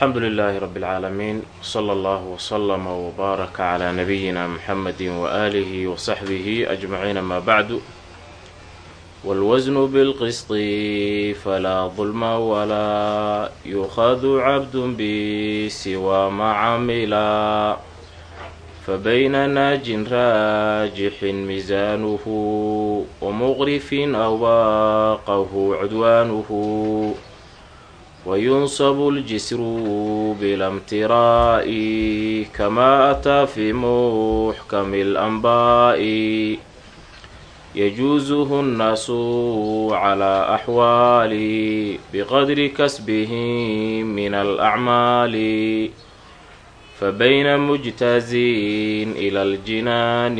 alxamdu lilaahi rabi اlcaalamiin sala allahu wslama wbaaraka calaa nabiyina muxamadi waaalihi wasaxbihi ajmaciin ama bacdu wاlwasnu bilqisطi falaa dulma walaa yukhadu cabdu bisiwa ma camila fabayna naajin raajixin miisaanuhu wamuqrifin awbaaqahu cudwaanuhu وينصب الجسر بلا امتراء كما أتى في محكم الأنباء يجوزه الناس على أحوال بقدر كسبهم من الأعمال فبين مجتاز إلى الجنان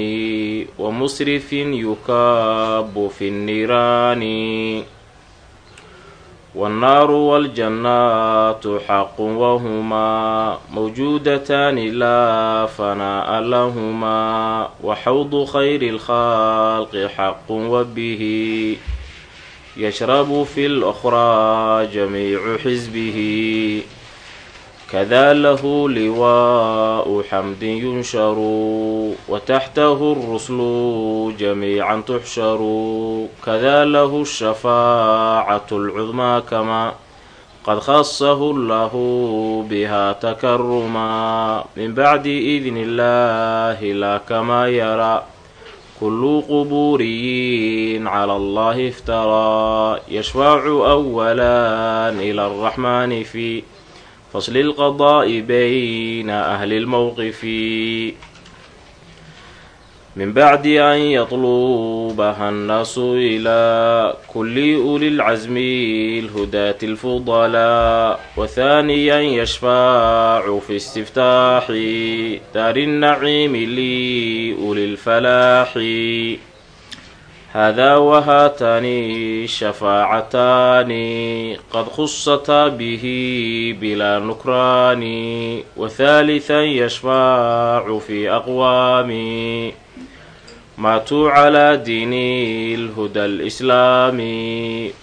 ومسرف يكاب في النيران والنار والجنات حق وهما موجودتان لا فناء لهما وحوض خير الخلق حق وبه يشرب في الأخرى جميع حزبه kadaa lahu liwaau xamdin yunsharu wataxtahu alruslu jamiican tuxsharu kadaa lahu shafaacatu lcudmaa kamaa qad khasahu llahu biha takarumaa min bacdi idni illahi laa kamaa yaraa kullu quburiyin cala allahi iftaraa yashfaacu awalan ila alraxmaani fii فصل القضاء بين أهل الموقف من بعد أن يطلبها الناس إلى كل أولي العزم الهداة الفضلاء وثانيا يشفاع في استفتاح دار النعيم لأولي الفلاح هذا hadaa wahaatani shafaacataani qad khusataa bihi bilaa nukraani wathaalitan yashfaacu fii aqwaami maatuu calaa diini lhuda alislaami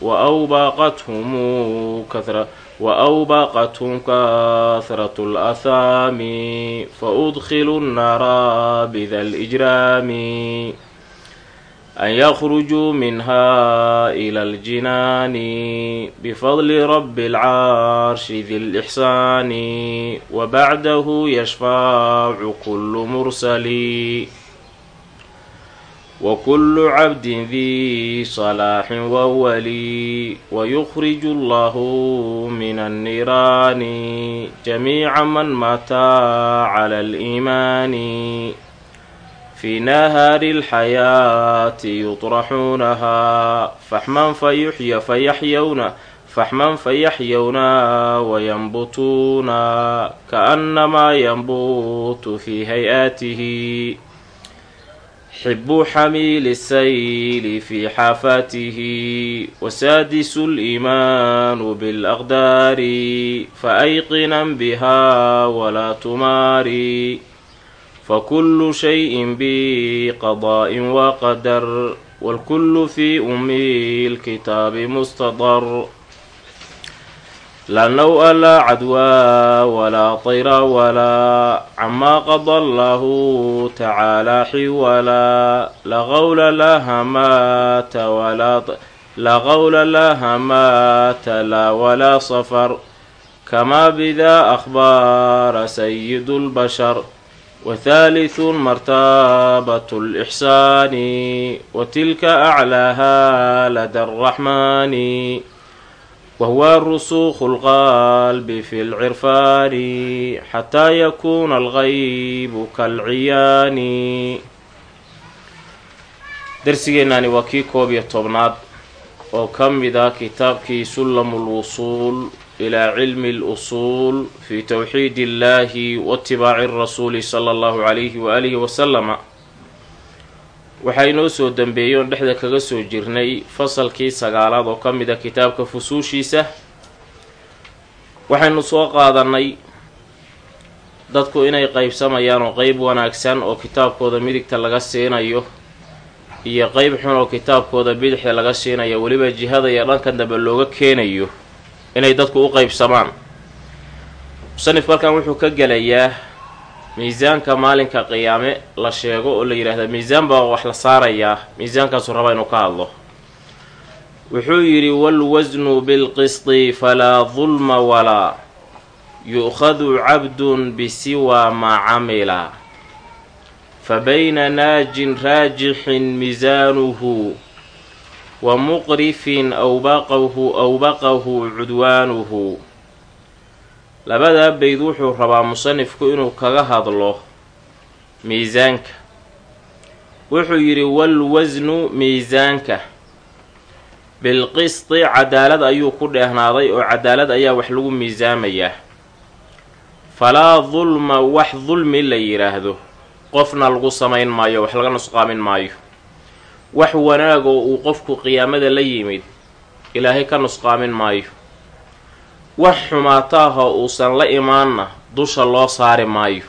waawbaaqathum kahratu lathaami faudkhilu nnaara bida alijraami an yakhrujuu minha ila aljinaani bifadli rabi alcarshi di lixsaani wabacdahu yashfacu kullu mursali wakullu cabdin di salaaxin wawali wayukhriju allahu min anniiraani jamiica man mata cala aliimaani fii nahaari alxayaati yuطraxuunahaa faxman fayuxya fayaxyowna faxman fayaxyowna wayanbutuuna kaannamaa yanbutu fii hay'aatihi xibuu xamiili sayli fii xaafaatihi wasaadisu liimaanu bilaqdaari faayqinan bihaa walaa tumaari fakulu shayin biqadaa'in waqadar walkullu fii ummi lkitaabi mustadar la naw-a laa cadwaa walaa tayra walaa camaa qada allahu tacaalaa xiwalaa la qawla laa hamaata walaa la qawla laa hamaata laa walaa safar kamaa bidaa akhbaara sayidu lbashar وثالث مرتبة الإحسان وتلك أعلاها لدى الرحمن وهو الرسوخ القلب في العرفان حتى يكون الغيب كالعيان درسigeenani waa kii koob iyo tobnaad oo ka mid ah kitaabkii sullamu lwusuul ilaa cilmi اlusuul fi towxiid illahi waitibaaci rasuuli sala allahu calayhi waaalihi wasalama waxaa inoo soo dambeeyey oon dhexda kaga soo jirnay fasalkii sagaalaad oo ka mid a kitaabka fusuushiisa waxaynu soo qaadanay dadku inay qeybsamayaan oo qeyb wanaagsan oo kitaabkooda midigta laga siinayo iyo qeyb xun oo kitaabkooda bidixda laga siinayo weliba jihada iyo dhankan dambe looga keenayo inay dadku u qeybsamaan musanifku halkan wuxuu ka gelayaa miisaanka maalinka qiyaame la sheego oo la yidhaahda miisaan baa wax la saarayaa miisaankaasuu rabaa inuu ka hadlo. Wuxuu yidhi walwasnu bilqisti falaa dulma walaa yu'khadu cabdun bisiwaa maa camila. Fabayna naajin raajixin miisaanuhu wa muqrifin awbaqahu awbaqahu cudwaanuhu. Labadaa bayd wuxuu rabaa musanifku inuu kaga hadlo miisaanka. Wuxuu yidhi walwasnu miisaanka. Bilqisti cadaalad ayuu ku dheehnaaday oo cadaalad ayaa wax lagu miisaamayaa falaa dulma wax dulmi la yidhaahdo qofna lagu samayn maayo wax laga nusqaamin maayo wax wanaagoo uu qofku qiyaamada la yimid ilaahay ka nusqaamin maayo. Wax xumaataahoo uusan la imaanna dusha loo saari maayo.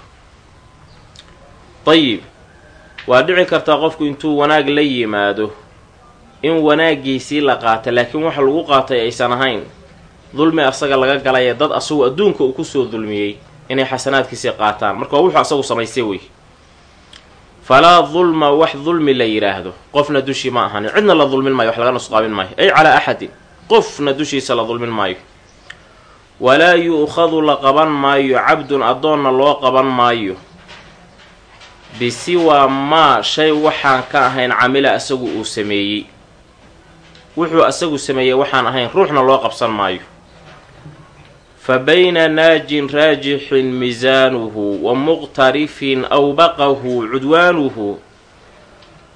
Dayib waa dhici kartaa qofku intuu wanaag la yimaado in wanaaggiisii la qaata laakiin waxa lagu qaatay aysan ahayn. Dulmi asaga laga galaya dad asagu adduunka uu ku soo dulmiyey inay xasanaadkiisii qaataan. Marka waa wuxuu asagu samaystay wey falaa dulma wax dulmi la yidhaahdo qofna dushii ma ahanin cidna la dulmin maayo wax laga nusqaamin maayo ay calaa axadin qofna dushiisa la dulmin maayo walaa yu'khadu la qaban maayo cabdun addoonna loo qaban maayo bisiwaa maa shay waxaan ka ahayn camila asagu uu sameeyey wuxuu asagu sameeyey waxaan ahayn ruuxna loo qabsan maayo fa bayna naajin raajixin miisaanuhu wa muqtarifin awbaqahu cudwaanuhu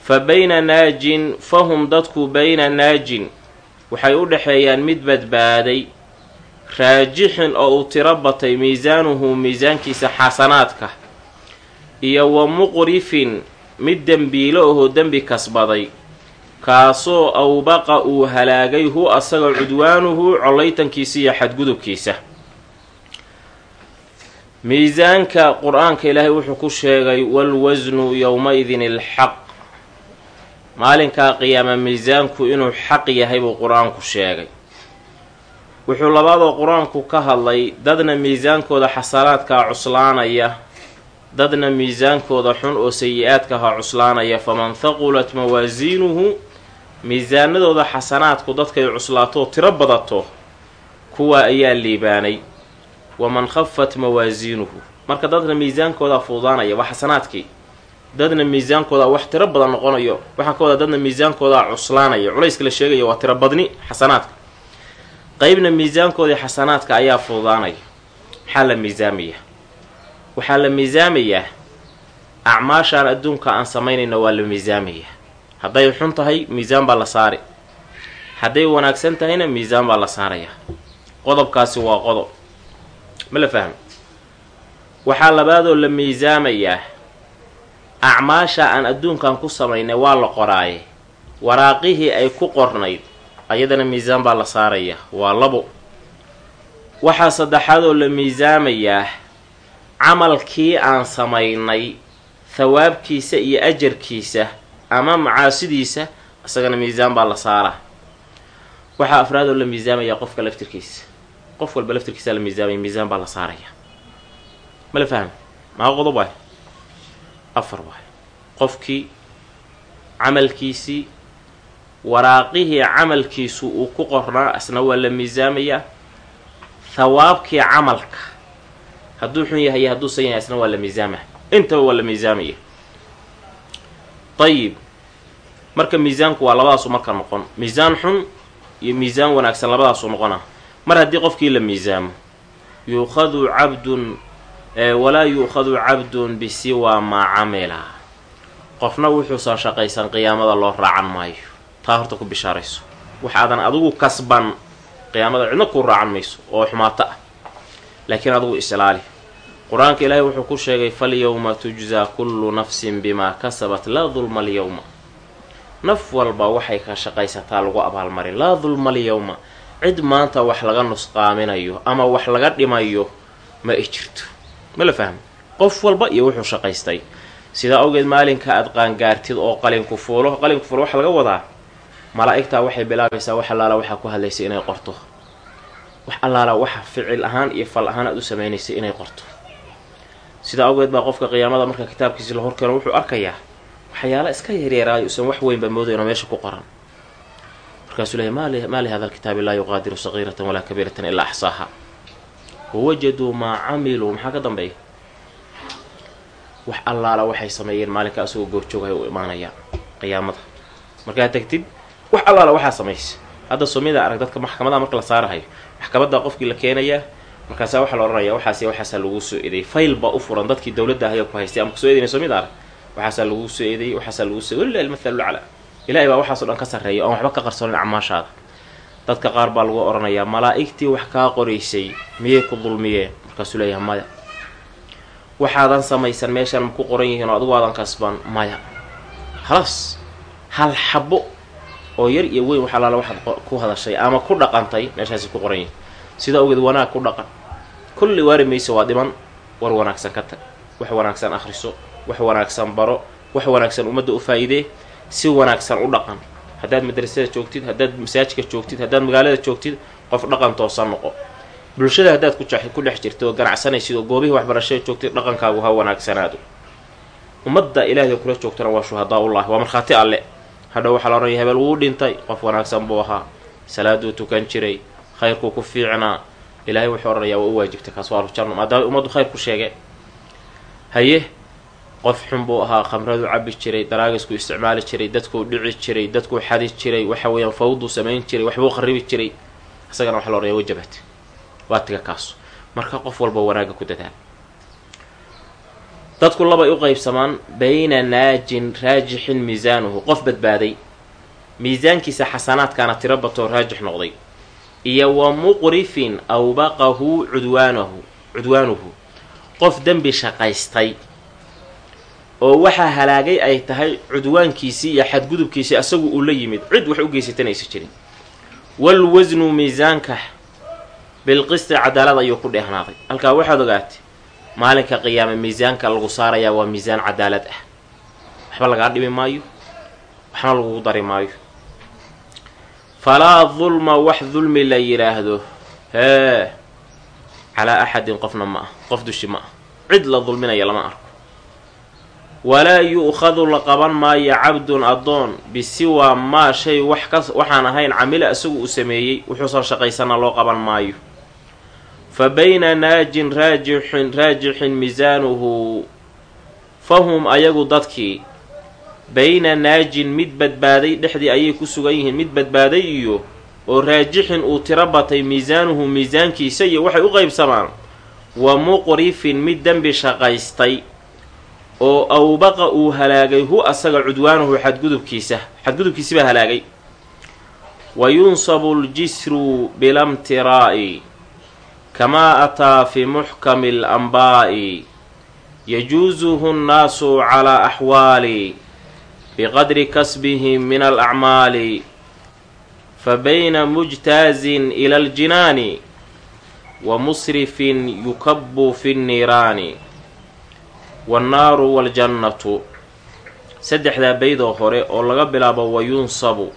fa bayna naajin fahum dadku bayna naajin waxay u dhexeeyaan mid badbaaday raajixin oo uu tiro batay miisaanuhu miisaankiisa xasanaadka iyo wa muqrifin mid dembiilo ahoo dembi kasbaday kaasoo awbaqa uu halaagay hu asaga cudwaanuhu collaytankiisa iyo xadgudubkiisa miisaanka qur'aanka ilaahay wuxuu ku sheegay walwasnu yowma-idin ilxaq maalinkaa qiyaama miisaanku inuu xaq yahay buu qur'aanku sheegay. Wuxuu labaadoo qur'aanku ka hadlay dadna miisaankooda xasanaadkaa cuslaanaya dadna miisaankooda xun oo sayi-aadkaha cuslaanaya faman haqulat mawaasiinuhu miisaanadooda xasanaadku dadkay cuslaatoo tiro badato kuwa ayaa liibaanay waman khafat mawaasiinuhu marka dadna miisaankooda fuudaanaya waa xasanaadkii. Dadna miisaankooda wax tiro badan noqonayo waxaa ka wadaa dadna miisaankooda cuslaanaya. Culayska la sheegaya waa tiro badni xasanaadka. Qeybna miisaankoodii xasanaadka ayaa fuudaanaya. Maxaa la miisaamayaa waxaa la miisaamayaa acmaashaan adduunka aan samaynayno waa la miisaamayaa hadday xun tahay miisaan baa la saari. Hadday wanaagsan tahayna miisaan baa la saarayaa qodobkaasi waa qodob ma la fahmo waxaa labaadoo la miisaamayaa acmaasha aan adduunkan ku samaynay waa la qoraaye. Waraaqihii ay ku qornayd ayadana miisaan baa la saarayaa waa labo. Waxaa saddexaadoo la miisaamayaa camalkii aan samaynay thawaabkiisa iyo ajarkiisa ama macaasidiisa isagana miisaan baa la saaraa. Waxaa afraadoo la miisaamayaa qofka laftirkiisa qof walba laftirkiisa la miisaamaya miisaan baa la saaraya. Ma la fahma maa qodob waay? Afar waay. Qofkii camalkiisii waraaqihii camalkiisu uu ku qornaa asna waa la miisaamayaa. Thawaabkii camalka hadduu xun yahay hadduusan yahay asna waa la miisaama intaba waa la miisaamaya ayib marka miisaanku waa labadaasu marka noqon. Miisaan xun iyo miisaan wanaagsan labadaasuu noqona mar haddii qofkii la miisaamo yuukhadu cabdun walaa yu'khadu cabdun bisiwaa maa camila. Qofna wuxuusan shaqaysan qiyaamada loo raacan maayo. Taa horta ku bishaarayso. Wax aadan adigu kasban qiyaamada cidna kuu raacan mayso oo xumaato ah. Laakiin adigu islaali. Qur'aanka ilaahay wuxuu ku sheegay falyowma tujzaa kullu nafsin bimaa kasabat laa dulma alyowma naf walba waxay ka shaqaysataa lagu abaalmarin. Laa dulma alyowma cid maanta wax laga nusqaaminayo ama wax laga dhimayo ma ay jirto. Ma la fahmo qof walba iyo wuxuu shaqaystay. Sidaa awgeed maalinka aad qaangaartid oo qalinku fuulo qalinku fuulo waxaa laga wadaa? Malaa'igtaa waxay bilaabaysaa wax allaala waxaa ku hadlaysay inay qorto. Wax allaala waxa ficil ahaan iyo fal ahaan aad u samaynaysay inay qorto. Sidaa awgeed baa qofka qiyaamada marka kitaabkiisi la horkeeno wuxuu arkayaa waxyaala iska yaryaraayo usan wax weynba moodayno meesha ku qoran markaasuu leeya maa li hada alkitaabi laa yuqaadiru sagiiratan walaa kabiiratan ilaa axsaaha wawajaduu maa camiluu maxaa ka dambeeya wax allaala waxay sameeyeen maalinka asagoo goorjoogaya u imaanayaa qiyaamada. Markaad tagtid wax allaala waxaa samaysa hadda somida arag dadka maxkamadaha marka la saarahayo maxkamadda qofkii la keenayaa markaasaa waxaa la odhanaya waxaas waxaasaa laguu soo eedeeyay. Fayl baa u furan dadkii dowladda ahayo ku haystay ama ku soo eedayna somida arag. Waxaasaa laguu soo eedeeyey waxaasaa laguu soo walilahi almathalu lacla ilahay baa waxaasoo dhan ka sarreeya oon waxba ka qarsoonin acmaashaada. Dadka qaar baa lagu odhanayaa malaa'igtii wax kaa qoraysay miyay ku dulmiyeen? Markaasuu leeyahay maya. Waxaadan samaysan meeshaan ku qoran yihiin oo adigu aadan kasban maya. Khalaas hal xabo oo yar iyo weyn wax allaala waxaad ku hadashay ama ku dhaqantay meeshaasi ku qoran yihiin sida ogeed wanaag ku dhaqan. Kulli waari maysa waa dhiman war wanaagsan ka tag wax wanaagsan akhriso wax wanaagsan baro wax wanaagsan ummadda u faa-iidee si wanaagsan u dhaqan. Haddaad madrasada joogtid haddaad masaajidka joogtid haddaad magaalada joogtid qof dhaqan toosan noqo. Bulshada haddaad ku dhex jirtid oo ganacsanaysid oo goobihii waxbarashada joogtid dhaqankaagu ha wanaagsanaado ummadda ilaahay kula joogtana waa shuhadaa ullahi waa markhaati alle. Hadhow waxaa la odhanaya hebel wuu dhintay qof wanaagsan buu ahaa. Salaaduu tukan jiray khayrkuu ku fiicnaa. Ilaahay wuxuu odhanayaa waa u waajibtay kaas waa aljanno maadaama ummaddu khayr ku sheege. Haye qof xun buu ahaa khamradu cabi jiray daraagisku isticmaali jiray dadkuu dhici jiray dadkuu xadi jiray waxa weeyaan fawduu samayn jiray waxbuu kharibi jiray. Isagana waxa la odhanaya wajabat waa tiga kaasu. Marka qof walba wanaagga ku dadaal. Dadku labay u qaybsamaan bayna naajin raajixin miisaanuhu qof badbaaday. Miisaankiisa xasanaadkaana tiro batoo raajix noqday. Iyo wa muqrifin awbaqahu cudwaanahu cudwaanuhu. Qof dembi shaqaystay oo waxaa halaagay ay tahay cudwaankiisii iyo xadgudubkiisii asagu uu la yimid. Cid wax u geysatanaysa jirin. Walwasnu miisaanka bilqisti cadaalad ayuu ku dheehnaaday. Halkaa waxaad ogaatay maalinka qiyaame miisaanka lagu saarayaa waa miisaan cadaalad ah. Waxba lagaa dhimi maayo waxna lagugu dari maayo. Falaa dulma wax dulmi la yidhaahdo hee calaa axadin qofna ma ah qof dushi ma ah. Cid la dulminaya lama arko walaa yu'khadu la qaban maayo cabdun addoon bisiwaa maa shay wax ka waxaan ahayn camila isagu uu sameeyey wuxuusan shaqaysana loo qaban maayo. Fa bayna naajin raajixin raajixin miisaanuhu fahum ayagu dadkii bayna naajin mid badbaaday dhexdii ayay ku sugan yihiin mid badbaaday iyo oo raajixin uu tiro batay miisaanuhu miisaankiisa iyo waxay u qaybsamaan wa muqrifin mid dembi shaqaystay oo awbaqa uu halaagay hu asaga cudwaanuhu xadgudubkiisa xadgudubkiisi baa halaagay. Wa yunsabu ljisru bilamtiraa'i kamaa ataa fi muxkami alanbaa'i yajuusuhu nnaasu calaa axwaali biqadri kasbihim min alacmaali fa bayna mujtaazin ila aljinaani wa musrifin yukabu fi nniiraani wannaaru waaljannatu saddexdaa baydoo hore oo laga bilaabo wayunsabu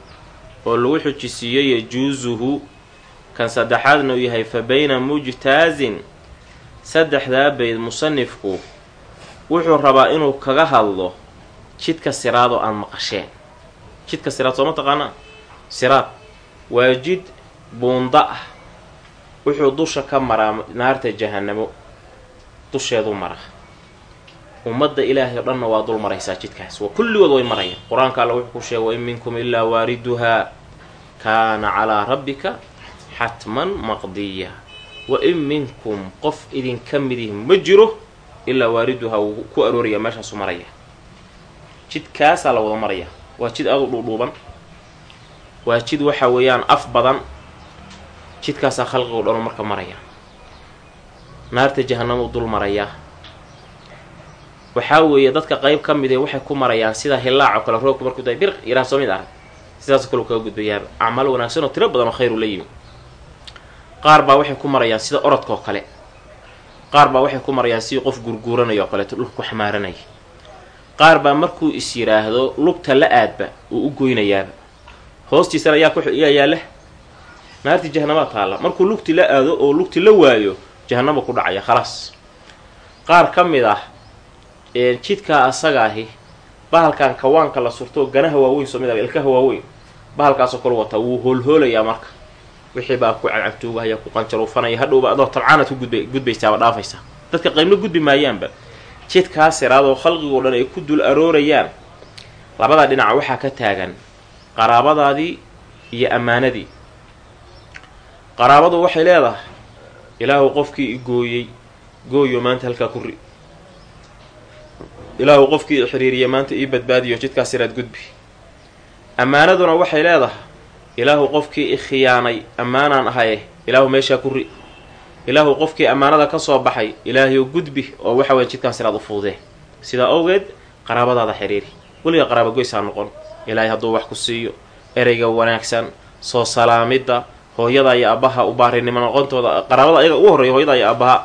oo lagu xujisiiyo yajuusuhu kan saddexaadna uu yahay fa bayna mujtaazin saddexdaa bayd musanifku wuxuu rabaa inuu kaga hadlo jidka siraadoo aan maqasheen. Jidka siraad sooma taqaanaa? Siraad. Waa jid buunda ah. Wuxuu dusha ka maraa naarta jahanamo dusheedu maraa ummadda ilaahay o dhanna waa dul maraysaa jidkaas. Waa kulligood way marayaan. Qur'aanka alla wuxuu ku sheegay wain minkum ilaa waariduhaa kaana calaa rabbika xatman maqdiya. Wa in minkum qof idinka midih ma jiro ilaa waariduhaa wuu ku arooraya meeshaasu maraya jidkaasaa la wada maraya waa jid aada u dhuudhuuban. Waa jid waxa weeyaan af badan. Jidkaasaa khalqigo dhanu marka maraya naarta jahanamuu dul marayaa waxaa weeye dadka qayb ka mid ee waxay ku marayaan sida hillaac oo kale roobku markuu daay bir yaraha soo mid arag sidaasoo kale u kaga gudbayaaba acmaal wanaagsan oo tiro badan oo khayru la yimi qaar baa waxay ku marayaan sida orodka oo kale. Qaar baa waxay ku marayaan sidii qof gurguuranaya oo kaleeto dhulka ku xamaaranaya qaar baa markuu is yidhaahdo lugta la aadba uu u goynayaaba hoostiisana yaa kuyaa yaalla. Naartii jahannamaa taalla. Markuu lugti la aado oo lugti la waayo jahannama ku dhacaya khalaas. Qaar ka mid ah jidkaa asaga ahi bahalkan kawaanka la surto ganaha waaweyn soo mid ah ilkaha waaweyn bahalkaasoo kale wataa wuu hoolhoolayaa marka. Wixii baa ku cagcagtuugahaya ku qanjaruufanaya hadhowba adoo tabcaanaad ku gudba gudbaysaaba dhaafaysa. Dadka qaybna gudbi maayaanba jidkaa siraadoo khalqigoo dhan ay ku dul aroorayaan. Labada dhinac waxaa ka taagan qaraabadaadii iyo ammaanadii. Qaraabadu waxay leedahay ilaahu qofkii i gooyey gooyo maanta halkaa ku ri ilaahu qofkii i xiriiriya maanta ii badbaadiyo jidkaa siraad gudbi. Ammaanaduna waxay leedahay ilaahu qofkii i khiyaanay ammaanaan ahaye ilaahu meeshaa ku ri ilaahu qofkii ammaanada ka soo baxay ilaahayo gudbi oo waxa weya jidkaan siraad u fuudee sidaa awgeed qaraabadaada xiriiri. Weliga qaraaba goysaa noqon. Ilaahay hadduu wax ku siiyo ereyga wanaagsan soo salaamidda hooyada iyo aabbaha u baarinimo noqontooda qaraabada ayaga ugu horreeya hooyada iyo aabbaha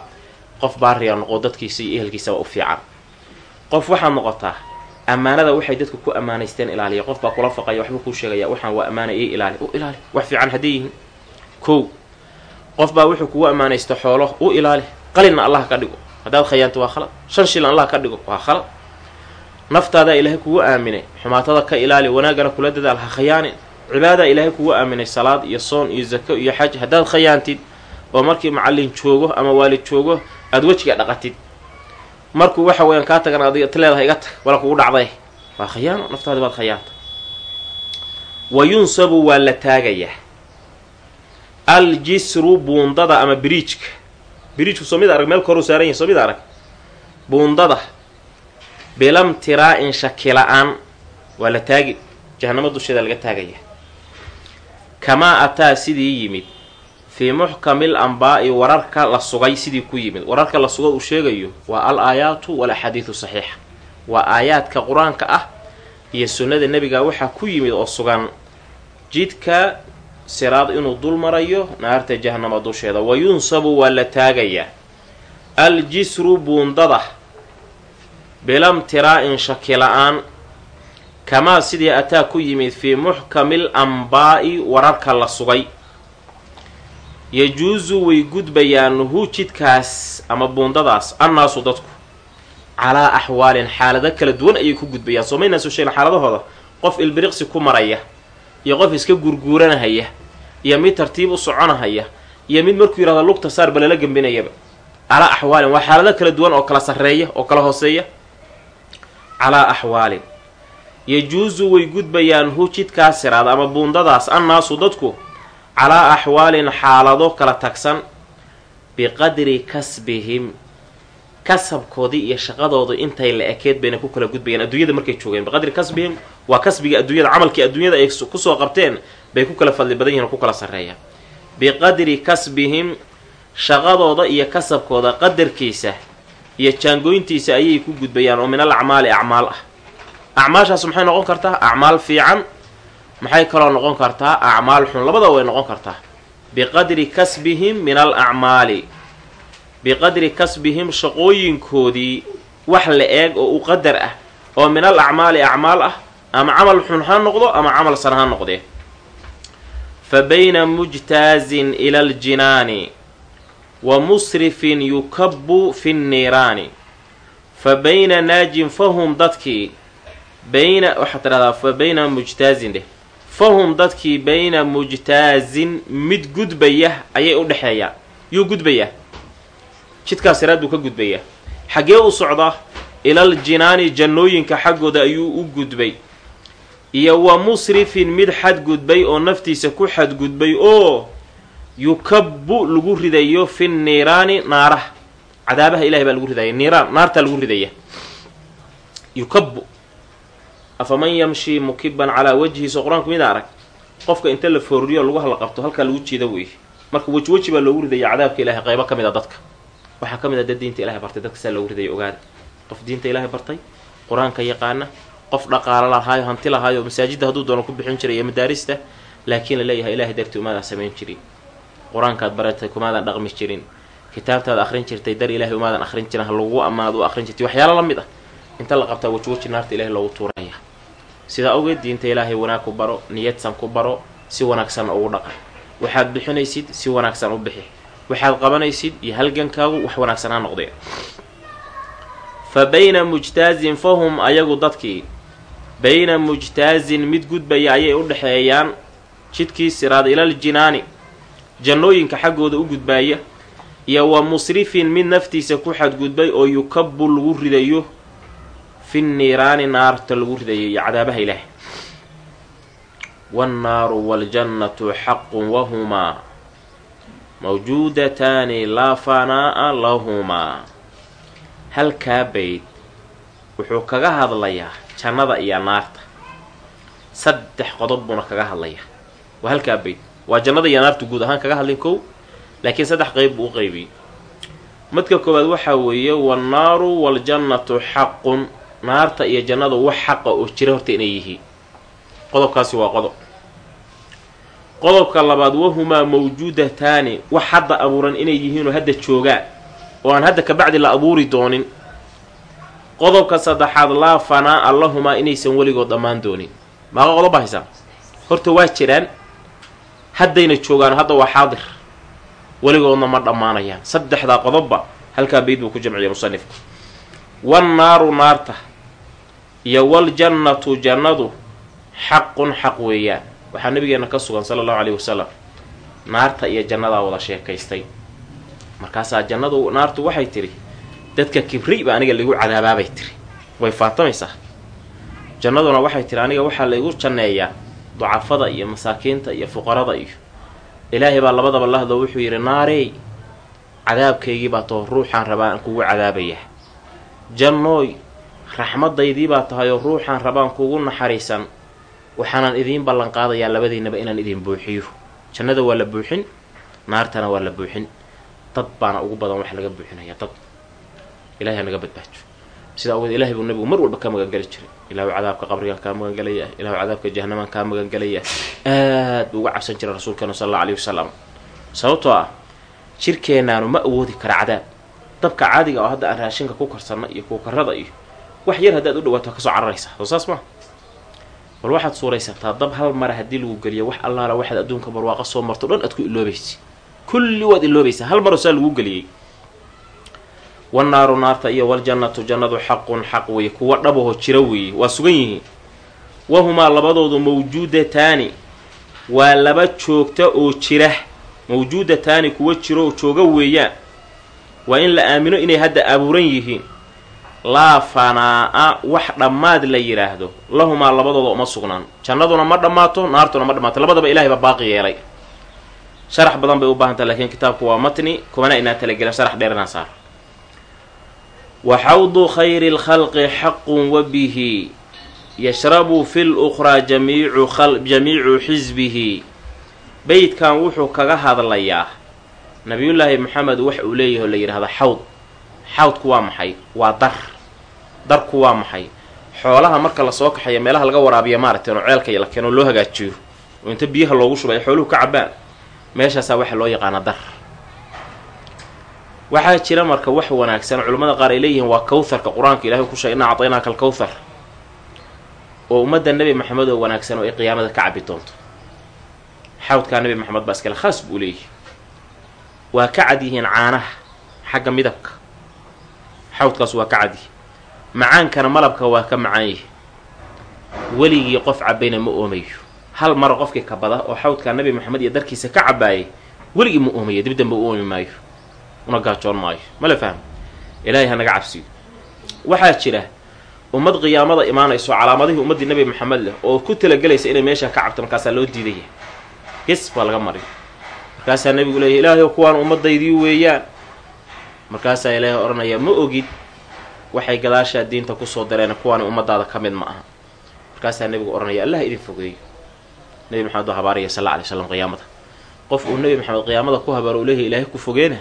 qof baariya noqo dadkiisa iyo ehelkiisaba u fiican qof waxaad noqotaa ammaanada waxay dadku ku ammaanaysteen ilaaliya. Qof baa kula faqaya waxbuu kuu sheegaya waxaan waa ammaana ii ilaali. U ilaali. Wax fiican hadday yihiin. Kow qof baa wuxuu kugu ammaanaysta xoolo u ilaali qalinna allah ka dhigo. Haddaad khayaanto waa khalad. Shan shil allah ka dhigo waa khalad. Naftaadaa ilaahay kugu aaminay xumaatada ka ilaali wanaaggana kula dadaal ha khayaanin. Cibaadaa ilaahay kugu aaminay salaad iyo soon iyo zako iyo xaj haddaad khayaantid oo markii macallin joogo ama waalid joogo aada wejiga dhaqatid markuu waxa weeyaan kaa tagan ad leedahay iga tag wala kugu dhacday. Waa khayaano naftaadi baad khayaanta wa yunsabu waa la taagayaa aljisru buundada ama biriijka. Biriijku soo mid arag meel koruu saaran yahi soo mid arag. Buundada bilamtiraa-in shaki la'aan waa la taagi jahanamo dusheeda laga taagaya. Kamaa ataa sidii yimid fii muxkamil ambaa'i wararka la sugay sidii ku yimid wararka la suga uu sheegayo waa al aayaatu wal axaadiidu saxiixa waa aayaadka qur'aanka ah iyo sunnada nebiga waxaa ku yimid oo sugan jidka siraad inuu dul marayo naarta jahanama dusheeda wa yunsabu waa la taagayaa aljisru buundada bilamtiraa-in shaki la'aan kamaa sidii ataa ku yimid fii muxkamil ambaa'i wararka la sugay yajuusu way gudbayaan hu jidkaas ama buundadaas annaasu dadku. Calaa axwaalin xaalado kala duwan ayay ku gudbayaan. Soo maynaa soo sheegna xaaladahooda. Qof ilbiriqsi ku maraya iyo qof iska gurguuranahaya iyo mid tartiib u soconahaya iyo mid markuu yidhahdo lugta saarba lala gembinayaba calaa axwaalin waa xaalado kala duwan oo kala sarreeya oo kala hooseeya. Calaa axwaalin yajuusu way gudbayaan hu jidkaas siraad ama buundadaas annaasu dadku calaa axwaalin xaalado kala tagsan biqadri kasbihim kasabkoodii iyo shaqadooda intay la ekeed bayna ku kala gudbayaan adduunyada markay joogeen biqadri kasbihim waa kasbiga adduunyada camalkii adduunyada ay ku soo qabteen bay ku kala fadli badan yihiin oo ku kala sarreeyaan biqadri kasbihim shaqadooda iyo kasabkooda qadarkiisa iyo jaangooyntiisa ayay ku gudbayaan oo min al acmaali acmaal ah. Acmaashaas maxay noqon kartaa? Acmaal fiican maxay kaloo noqon kartaa acmaal xun? Labadaba way noqon kartaa. Biqadri kasbihim min al acmaali. Biqadri kasbihim shaqooyinkoodii wax la eeg oo u qadar ah. Oo min al acmaali acmaal ah. Ama camal xun ha noqdo ama camal san ha noqdee. Fa bayna mujtaazin ila aljinaani wa musrifin yukabu fi nniiraani. Fa bayna naajin fahum dadkii. Bayna waxaad tidhahdaa fa bayna mujtaazin dheh fahum dadkii bayna mujtaazin mid gudbaya ayay u dhexeeyaan yuu gudbayaa jidkaas siraad buu ka gudbayaa xaggee u socdaa ilal jinaani jannooyinka xaggooda ayuu u gudbay. Iyo wa musrifin mid xadgudbay oo naftiisa ku xadgudbay oo yukabu lagu ridayo fi niiraani naaraha. Cadaabaha ilahay baa lagu ridaya niiraan naartaa lagu ridaya yukabu afaman yamshi mukiban calaa wajhi soo qur'aanku mida arag qofka inta la foorriyo lagu hala qabto halkaa lagu jeeda weeye marka weji weji baa loogu ridaya cadaabka ilahay qaybo ka mid a dadka. Waxaa ka mid a dad diinta ilahay bartay dadka saa loogu ridaya ogaada. Qof diinta ilahay bartay qur'aanka yaqaana qof dhaqaalo lahaayo hanti lahaayo masaajidda hadduu doono ku bixin jiray iyo madaarista laakiin la leeyahay ilahay dartii umaadaan samayn jirin. Qur'aankaad baratay kumaadan dhaqmi jirin. Kitaabtaad akhrin jirtay dar ilahay umaadan akhrin jirin ha lagu ammaanaad u akhrin jirtay. Waxyaalo la mid ah inta la qabtaa weji weji naarta ilahay loogu tuuraya sidaa awgeed diinta ilaahay wanaag ku baro niyadsan ku baro si wanaagsanna ugu dhaqan. Waxaad bixinaysid si wanaagsan u bixi. Waxaad qabanaysid iyo halgankaagu wax wanaagsan ha noqdee. Fa bayna mujtaazin fahum ayagu dadkii. Bayna mujtaazin mid gudbaya ayay u dhexeeyaan jidkii siraad ilal jinaani. Jannooyinka xaggooda u gudbaaya iyo wa musrifin mid naftiisa ku xadgudbay oo yukabu lagu ridayo fi niiraani naarta lagu ridayo iyo cadaabaha ilaah wannaaru waaljannatu xaqun wahumaa mawjuudataani laa fanaa'a lahumaa. Halkaa bayd wuxuu kaga hadlayaa jannada iyo naarta. Saddex qodob buuna kaga hadlayaa. Waa halkaa bayd. Waa jannada iyo naartu guud ahaan kaga hadlin kow laakiin saddex qeyb buu u qeybiyey madka koowaad waxaa weeye wannaaru waaljannatu xaqun naarta iyo jannadu wax xaqa oo jira horta inay yihiin. Qodobkaasi waa qodob. Qodobka labaad wahumaa mawjuudataani wax hadda abuuran inay yihiinoo hadda joogaan oo aan hadda kabacdi la abuuri doonin. Qodobka saddexaad laa fanaa'a lahumaa inaysan weligood dhammaan doonin. Maaqa qodob baa haysaa horta waa jiraan haddayna joogaan hadda waa xaadir. Weligoodna ma dhammaanayaan. Saddexdaa qodobba halkaa bayd buu ku jamciya musanifku wannaaru naarta iyo waljannatu jannadu xaqun xaq weeyaan. Waxaa nabigeena ka sugan sala allahu caleyhi wasalam naarta iyo jannadaa wada sheekaystay. Markaasaa jannadu naartu waxay tidhi dadka kibri ba aniga laigu cadaabaabay tiri. Way faatamaysaa jannaduna waxay tihi aniga waxaa laigu janneeyaa ducafada iyo masaakiinta iyo fuqarada iyo ilaahay baa labadaba lahdo wuxuu yidhi naarey cadaabkaygii baa taho ruuxaan rabaa aan kugu cadaabayaa. Jannooy raxmadaydii baa tahay oo ruuxaan rabaan kugu naxariisan. Waxaanan idiin ballan qaadayaa labadiinaba inaan idin buuxiyo. Jannada waa la buuxin naartana waa la buuxin. Dad baana ugu badan wax laga buuxinaya dad. Ilahay ha naga badbaajo sidaa awgeed ilahay buu nabigu mar walba ka magangeli jiray. Ilahu cadaabka qabrigaan kaa magangelaya ilahu cadaabka jahanamaan kaa magangelaya aad buu uga cabsan jiray rasuulkeena sal alla alayhi wasalam sababtoo ah jirkeennaanu ma awoodi kara cadaab. Dabka caadiga oo hadda aan raashinka ku karsanno iyo kuukarada iyo wax yar haddaad u dhawaato ka soo cararaysaa soo saas maa bal waxaad suuraysataa dab hal mara haddii lagu geliyo wax allaala waxaad adduunka barwaaqo soo marto dhan aad ku iloobaysa kulli waad iloobaysaa hal maroo saa lagu geliyey. Wannaaru naarta iyo waljannatu jannadu xaqun xaq weeye kuwa dhabaho jira weeye waa sugan yihiin. Wahumaa labadoodu mawjuudataani waa laba joogta oo jira. Mawjuudataani kuwa jiro oo jooga weeyaan. Waa in la aamino inay hadda abuuran yihiin laa fanaa'a wax dhammaad la yidhaahdo lahumaa labadooda uma sugnaan. Jannaduna ma dhammaato naartuna ma dhammaato. Labadaba ilahay baa baaqi yeelay. Sharax badan bay u baahantaha lakiin kitaabku waa matni. Kumana inaan talagelin sharax dheer inaan saaro wa xawdu khayri lkhalqi xaqun wa bihi. Yashrabu fi lukhraa jamiicu xisbihi. Beydkan wuxuu kaga hadlayaa nabiyullaahi maxamed wax uu leeyahay oo la yidhahda xawd. Xawdku waa maxay? Waa dar darku waa maxay? Xoolaha marka la soo kaxayo meelaha laga waraabiya maaragtay oo ceelka la keeno loo hagaajiyo oo inta biyaha loogu shubay xooluhu ka cabaan meeshaasaa waxa loo yaqaana dar. Waxaa jira marka wax wanaagsan culimmada qaar ay leeyihiin waa kawtharka qur'aanka ilahay ku sheegay inaa acdaynaaka alkawthar. Oo ummadda nebi maxamed oo wanaagsan oo ay qiyaamada ka cabi doonto. Xawdkaa nebi maxamed baa iskale khaas buu leeyahay. Waa ka cad yihiin caanaha xagga midabka. Xawdkaas waa ka cad yihi macaankana malabka waa ka macaan yihi weligii qof cabayna ma oomayo. Hal maro qofkii kabada oo xawdkaa nebi maxamed iyo darkiisa ka cabaayay weligii ma oomayo dib danba u oomi maayo. Una gaajoon maayo. Mala fahmo ilaahay ha naga cabsiyo. Waxaa jira ummad qiyaamada imaanayso calaamadihii ummaddii nebi maxamed leh oo ku talagelaysa inay meesha ka cabto markaasaa loo diidaya. Ges baa laga maray markaasaa nebigu leeyahy ilaahay kuwaan ummadaydii weeyaan. Markaasaa ilaahay odhanaya ma ogid waxay gadaashaa diinta ku soo dareen kuwaani ummadaada ka mid ma aha. Markaasaa nebigu odhanaya allah idin fogeeyo. Nebi maxamed oo habaaraya sal alla alay slam qiyaamada. Qof uu nebi maxamed qiyaamada ku habaaro u leeyahy ilaahay ku fogeena?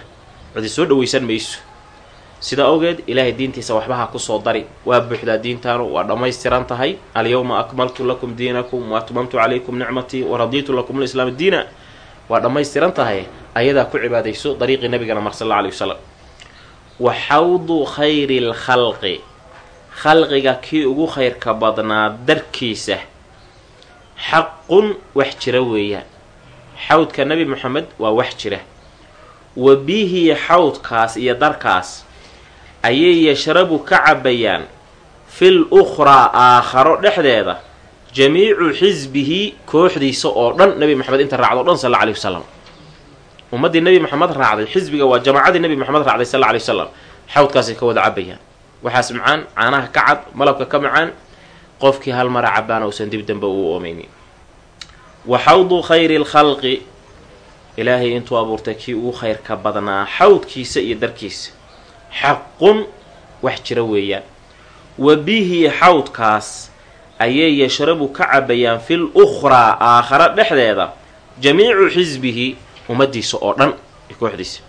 Cidi soo dhawaysan mayso. Sidaa awgeed ilaahay diintiisa waxbaha ku soo dari waa buuxdaa diintaanu waa dhammaystiran tahay. Alyawma akmaltu lakum diinakum wa atmamtu calaykum nicmatii wa radiitu lakum lislaam diina. Waa dhammaystiran tahay ayadaa ku cibaadayso dariiqii nabigana mar sal alla alay wasalam wa xawdu khayri lkhalqi khalqiga kii ugu khayrka badnaa darkiisa. Xaqun wax jira weeyaan. Xawdka nebi moxamed waa wax jira. Wa bihi xawdkaas iyo darkaas ayay yashrabu ka cabayaan fil ukhraa aakharo dhexdeeda jamiicu xisbihi kooxdiisa oo dhan nebi maxamed inta raacdo o dhan sal alla alay wasalam ummaddii nebi maxamed raacday xisbiga waa jamaacadii nebi maxamed raacday sal alla alay wasalam xawdkaasay ka wada cabayaan waxaas macaan caanaha ka cad malabka ka macaan qofkii hal mara cabaana uusan dib dambe uu oomaynin wa xawdu khayri lkhalqi ilaahay intuu abuurtay kii ugu khayrka badnaa xawdkiisa iyo darkiisa. Xaqun wax jira weeyaan. Wa bihi xawdkaas ayay yashrabu ka cabayaan fil ukhraa aakhara dhexdeeda jamiicu xisbihi ummaddiisa oo dhan iyo kooxdiisa.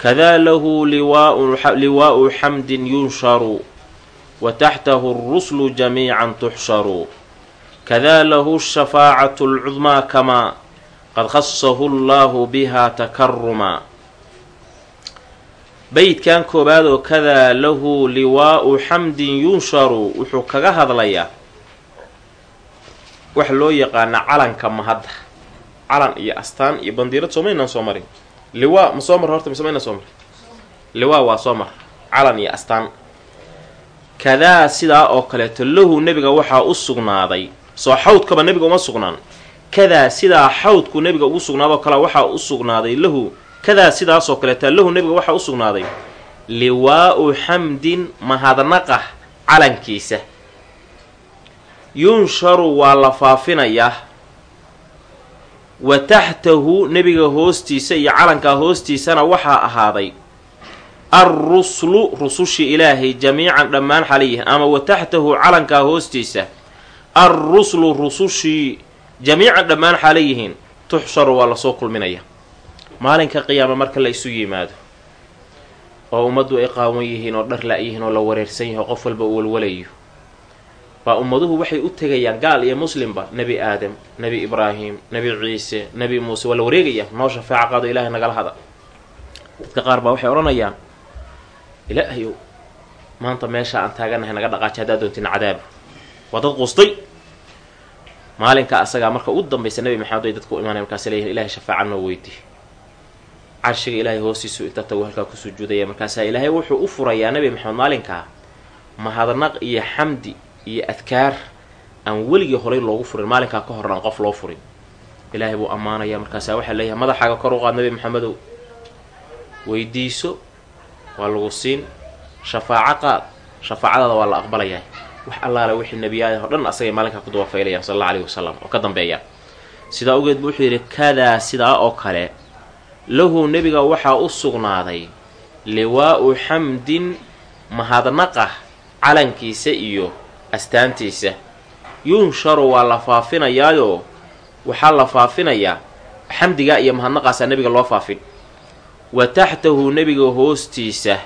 Kadaa lahu liwaau xamdin yunsharu wa taxtahu aruslu jamiican tuxsharu kadaa lahu shafaacatu lcudmaa kamaa qad khasahu allahu biha takaruma beydkan koobaad oo kadaa lahu liwaau xamdin yunsharu wuxuu kaga hadlayaa wax loo yaqaana calanka mahadda calan iyo astaan iyo bandiirad soomaynaan soo marin. Liwaa ma soo mar horta mise maynaan soo mar liwaa waa soo mar calan iyo astaan. Kadaa sidaa oo kaleeto lahu nebiga waxaa u sugnaaday. Soo xawdkaba nebiga uma sugnaan. Kadaa sidaa xawdku nebiga ugu sugnaadoo kale waxaa u sugnaaday lahu. Kadaa sidaasoo kaleeta lahu nebiga waxaa u sugnaaday. Liwaau xamdin mahadnaqah calankiisa. Yunsharu waa la faafinayaa wa taxtahu nebiga hoostiisa iyo calankaa hoostiisana waxaa ahaaday alruslu rusushii ilaahay jamiican dhammaan xaliyihin ama wa taxtahu calankaa hoostiisa alruslu rusushii jamiican dhammaan xaalayihiin tuxsharu waa la soo kulminaya. Maalinka qiyaama marka la isu yimaado oo ummaddu ay qaawan yihiin oo dhar la-yihiin oo la wareersan yahay oo qof walba uu walwalayo baa ummaduhu waxay u tegayaan gaal iyo muslimba nebi aadam nebi ibraahim nebi ciise nebi muuse. Waa la wareegaya noo shafaaca qaado ilaahay nagala hada dadka qaar baa waxay odhanayaan ilaahayow maanta meesha aan taaganahay naga dhaqaaji haddaad doontin cadaabu waa dad quustay. Maalinka asagaa marka ugu dambaysa nebi maxamed ay dadka u imaanaya markaas leeyihiin ilahay shafaaca noo weydi. Carshiga ilaahay hoostiisu inta tagu halkaa ku sujuudaya. Markaasaa ilaahay wuxuu u furayaa nebi maxamed maalinkaa mahadnaq iyo xamdi iyo adkaar aan weligii horay loogu furin maalinkaa ka horna aan qof loo furin. Ilaahay buu ammaanaya markaasaa waxaa leeyahay madaxaaga kor u qaad nebi maxamedow. Weydiiso waa lagu siin. Shafaaco qaad shafaacadaada waa la aqbalayaa. Wax allaale wixii nebiyaada o dhan asagay maalinkaa ku dawafaylayaan sal alla alayhi wasalam oo ka dambeeya sidaa ogeed buu wuxuu yidhi kadaa sidaa oo kale lahu nebiga waxaa u sugnaaday liwaau xamdin mahadnaqah calankiisa iyo astaantiisa. Yunsharu waa la faafinayaayo. Waxaa la faafinayaa xamdigaa iyo mahadnaqaasaa nebiga loo faafin. Wa taxtahu nebiga hoostiisa.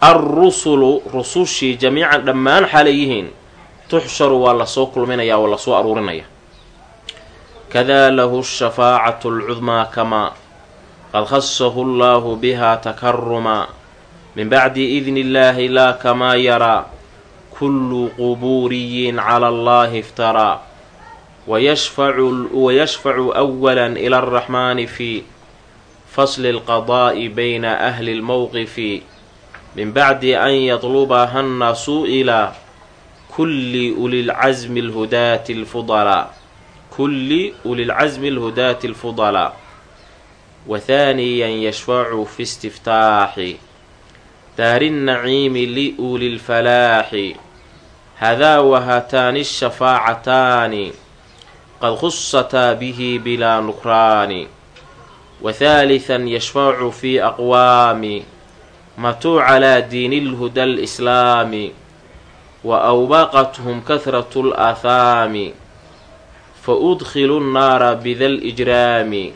Alrusulu rusushii jamiican dhammaan xaalay yihiin. Tuxsharu waa la soo kulminayaa oo la soo aruurinaya. Kadaa lahu shafaacatu alcudmaa kamaa qad khasahu allahu biha takaruma min bacdi idni illaahi laa kamaa yaraa kullu qubuuriyin cala allahi iftaraa wayashfacu awala ila alraxmaani fi fasli alqadaa'i bayna ahli lmowqifi min bacdi an yatlubaha annaasu ilaa kulli ulilcasmi alhudaati alfudalaa kulli ulilcasmi alhudaati alfudalaa wa haaniyan yashfacu fi istiftaaxi daari nnaciimi liuli lfalaaxi hadaa wahataani ashafaacataani qad khusataa bihi bilaa nukraani wa haalihan yashfacu fi aqwaami matuu calaa diini lhuda alislaami wa awbaqathum kahratu laahaami fa udkhilu nnaara bida lijraami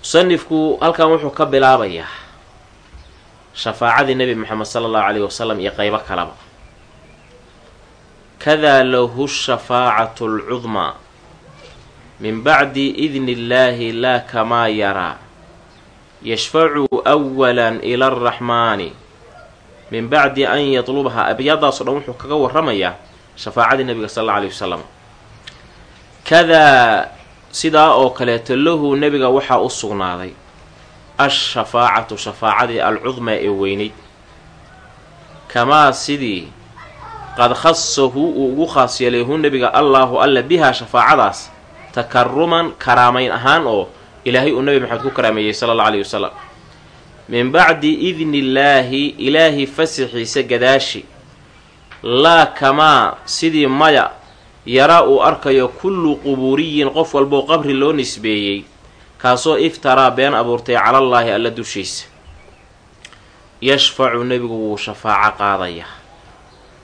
musanifku halkan wuxuu ka bilaabayaa shafaacadii nebi moxamed sala allahu calayhi wasalam iyo qeybo kaleba. Kadaa lahu shafaacatu alcudmaa min bacdi idni illaahi laa kamaa yaraa yashfacu awalan ila alraxmaani min bacdi an yatlubha abyadaasoo dhan wuxuu kaga waramayaa shafaacadii nebiga sal alla alayhi wasalam kadaa sidaa oo kaleeto lahu nebiga waxaa u sugnaaday ashafaacatu shafaacadii alcudmaa ee weynayd kamaa sidii qad khasahu uu ugu khaas yeelay hu nebiga allaahu alla bihaa shafaacadaas takaruman karaamayn ahaan oo ilaahay uu nebi maxamed ku karaameeyey sala alla alayhi wasalam min bacdi idni illaahi ilaahi fasaxiisa gadaashi laa kamaa sidii maya yaraa uu arkayo kullu qubuuriyin qof walboo qabri loo nisbeeyey kaasoo iftaraa been abuurtay calallaahi alla dushiisa. Yashfacu nebigu wuu shafaaco qaadayaa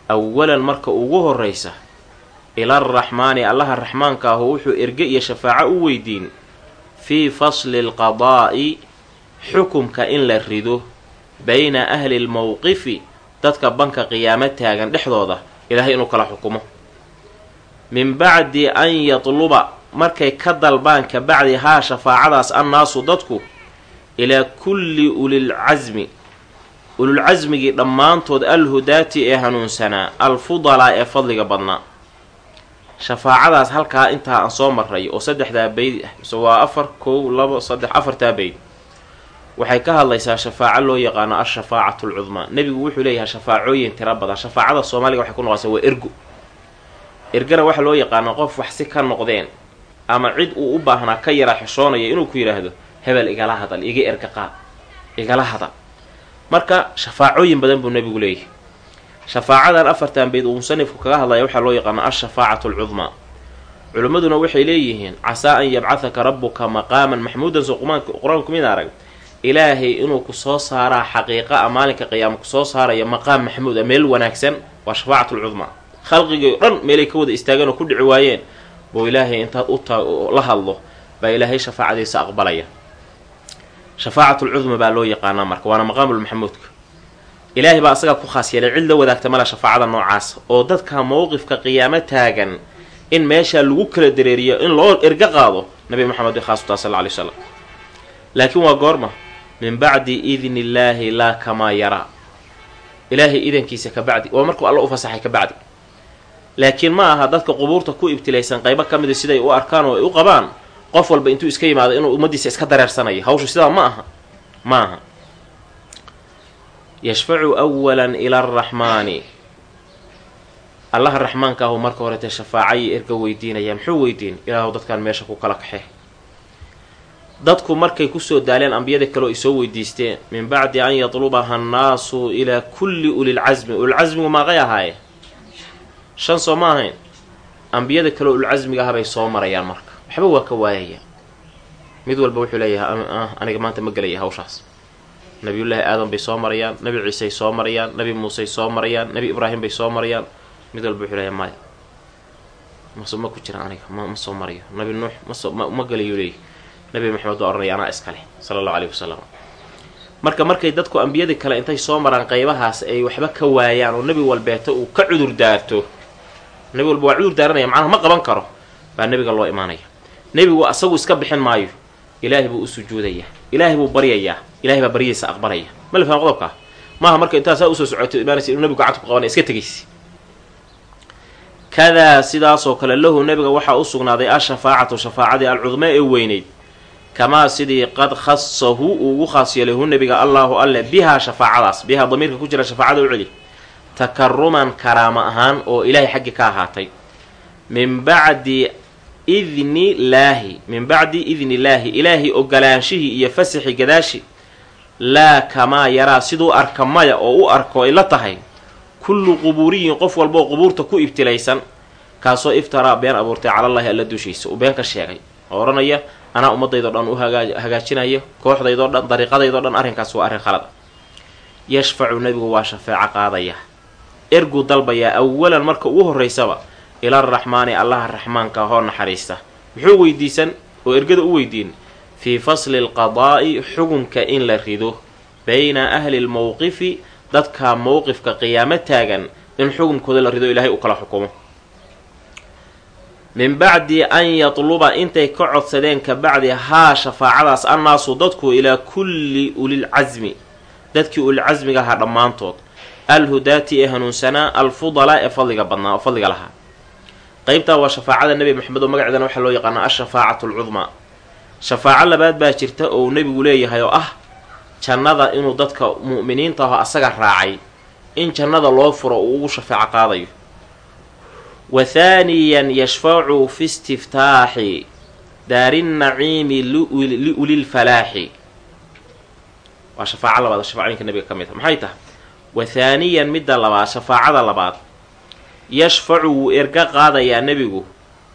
awalan marka ugu horraysa ilaraxmaani allaha raxmaanka ahu wuxuu erge iyo shafaaco u weydiin fii fasli alqadaa'i xukumka in la rido bayna ahli lmowqifi dadka banka qiyaamo taagan dhexdooda ilaahay inuu kala xukumo. Min bacdi an yatluba markay ka dalbaan ka bacdi haa shafaacadaas annaasu dadku ilaa kulli ulilcasmi ululcasmigii dhammaantood alhudaati ee hanuunsanaa alfudalaa ee fadliga badnaa. Shafaacadaas halkaa intaa aan soo marray oo saddexdaa bayd ah mise waa afar kow labo saddex afartaa bayd waxay ka hadlaysaa shafaaco loo yaqaano al-shafaacatu nebigu wuxuu leeyahay shafaacooyin tiro badan. Shafaacada soomaaliga waxay ku noqonaysaa waa ergo. Ergana waxaa loo yaqaana qof wax si ka noqdeen ama cid uu u baahnaa ka yaraa xishoonaya inuu ku yidhaahdo hebel igala hadal iga erga qaad igala hadal. Marka shafaacooyin badan buu nebigu leeyahay. Shafaacadan afartan beyd uu musanifku kaga hadlaya waxaa loo yaqaana al-shafaacatu alcudmaa culimmaduna waxay leeyihiin casaa an yabcahaka rabbuka maqaaman maxmuudan soo qur'aanku mid arag? Ilaahay inuu ku soo saaraa xaqiiqa a maalinka qiyaama ku soo saaraya maqaam maxmuud a meel wanaagsan waa shafaacatu lcudmaa khalqigii o dhan meelay ka wada istaageen oo ku dhici waayeen buu ilaahay intaad la hadlo baa ilaahay shafaacadiisa aqbalaya. Shafaacatlcudma baa loo yaqaanaa marka waana maqaamulmaxmuudka ilaahay baa asagaa ku khaas yeelay cid la wadaagta shafaacada noocaas oo dadka mowqifka qiyaamo taagan in meeshaa lagu kala dareeriyo in loo erga qaado nabi maxamed bay khaas u taha sal alay slam laakiin waa goorma min bacdi idni illaahi laa kamaa yaraa ilaahay idankiisa ka bacdi waa markuu alla u fasaxay ka bacdi laakiin ma aha dadka qubuurta ku ibtilaysan qaybo ka mida siday u arkaan oo ay u qabaan qof walba intuu iska yimaado inuu ummaddiisa iska dareersanayo. Hawshu sidaa ma aha ma aha. Yashfacu walan ila araxmaani allaha raxmaanka ahu marka horete shafaacayii erga weydiinaya muxuu weydiin? Ilaahu dadkan meesha ku kala kaxe dadku markay ku soo daaleen ambiyada kaleo ay soo weydiisteen min bacdi an yatlubaha annaasu ilaa kulli ulilcasmi ulilcasmigu maaqay ahaaye shan soo ma ahayn. Ambiyada kaleo ulilcasmiga ah bay soo marayaan marka. Waxba waa ka waayaya. Mid walba wuxuu leeyahay aniga maanta ma gelaya hawshaas. Nabiyullaahi aadan bay soo marayaan nabi ciisey soo marayaan nabi muusey soo marayaan nabi ibraahim bay soo marayaan. Mid walba wuxuu leeyahay maya mas ma ku jira aniga ma soo marayo nabi nuux masoo ma gelayu leeyahy nabi maxamed waa ohanaya anaa iskale sala allahu alayhi wasalam marka markay dadku ambiyadii kale intay soo maraan qaybahaas ay waxba ka waayaan oo nebi walbeeto uu ka cudur daarto nebi walba waa cudur daaranaya macnaha ma qaban karo baa nebiga loo imaanaya. Nebigu asagu iska bixin maayo ilaahay buu u sujuudayaa ilaahay buu baryayaa ilahay baa baryadiisa aqbalaya. Ma la faham qodobkaa? Maaha marka intaa saa u soo socoto imaanaysa inuu nebigu gacanta ku qabanaya iska tegaysa kadaa sidaasoo kale lahu nebiga waxaa u sugnaaday ashafaacatu shafaacadii alcudmaa ee weyneyd. Kamaa sidii qad khasahu uu ugu khaas yeelay hu nebiga allaahu alle bihaa shafaacadaas bihaa damiirka ku jira shafaacada u celi takaruman karaamo ahaan oo ilaahay xaggi ka ahaatay. Min bacdi idni laahi min bacdi idni illaahi ilaahay ogolaanshihii iyo fasaxi gadaashi laa kamaa yaraa siduu arka maya oo u arko ay la tahay kullu qubuuriyin qof walbaoo qubuurta ku ibtilaysan kaasoo iftaraa been abuurtay calallaahi alla dushiisa. Uu been ka sheegay oo odhanaya anaa ummadaydo dhan u hagaajinayo kooxdaydoo dhan dariiqadaydoo dhan arrinkaas waa arrin khalad. Yashfacu nebigu waa shafeeco qaadaya erguu dalbayaa awalan marka ugu horraysaba ilaraxmaani allaha raxmaanka ahoo naxariista. Muxuu weydiisan oo ergada u weydiin? Fii fasli alqadaa'i xukunka in la rido. Bayna ahli lmowqifi dadka mowqifka qiyaamo taagan in xukunkooda la rido ilaahay u kala xukumo. Min bacdi an yatluba intay ka codsadeen ka bacdi haa shafaacadaas annaasu dadku ilaa kulli ulilcasmi dadkii ulilcasmiga ahaa dhammaantood alhudaati ee hanuunsanaa alfudalaa ee fadliga badnaa oo fadliga lahaa qeybtaa waa shafaacada nebi maxamed oo magaceedana waxaa loo yaqaanaa ashafaacatu alcudmaa shafaaco labaad baa jirta oo nebigu leeyahay oo ah jannada inuu dadka mu'miniinta aho asaga raacay in jannada loo furo uu ugu shafaaco qaadayo wa thaaniyan yashfacu fi istiftaaxi daarinnaciimi liulilfalaaxi waa shafaaco labaad shafaacooyinka nabiga ka mid a maxay tahay wa thaaniyan midda labaad shafaacada labaad. Yashfacu wuu erga qaadayaa nebigu.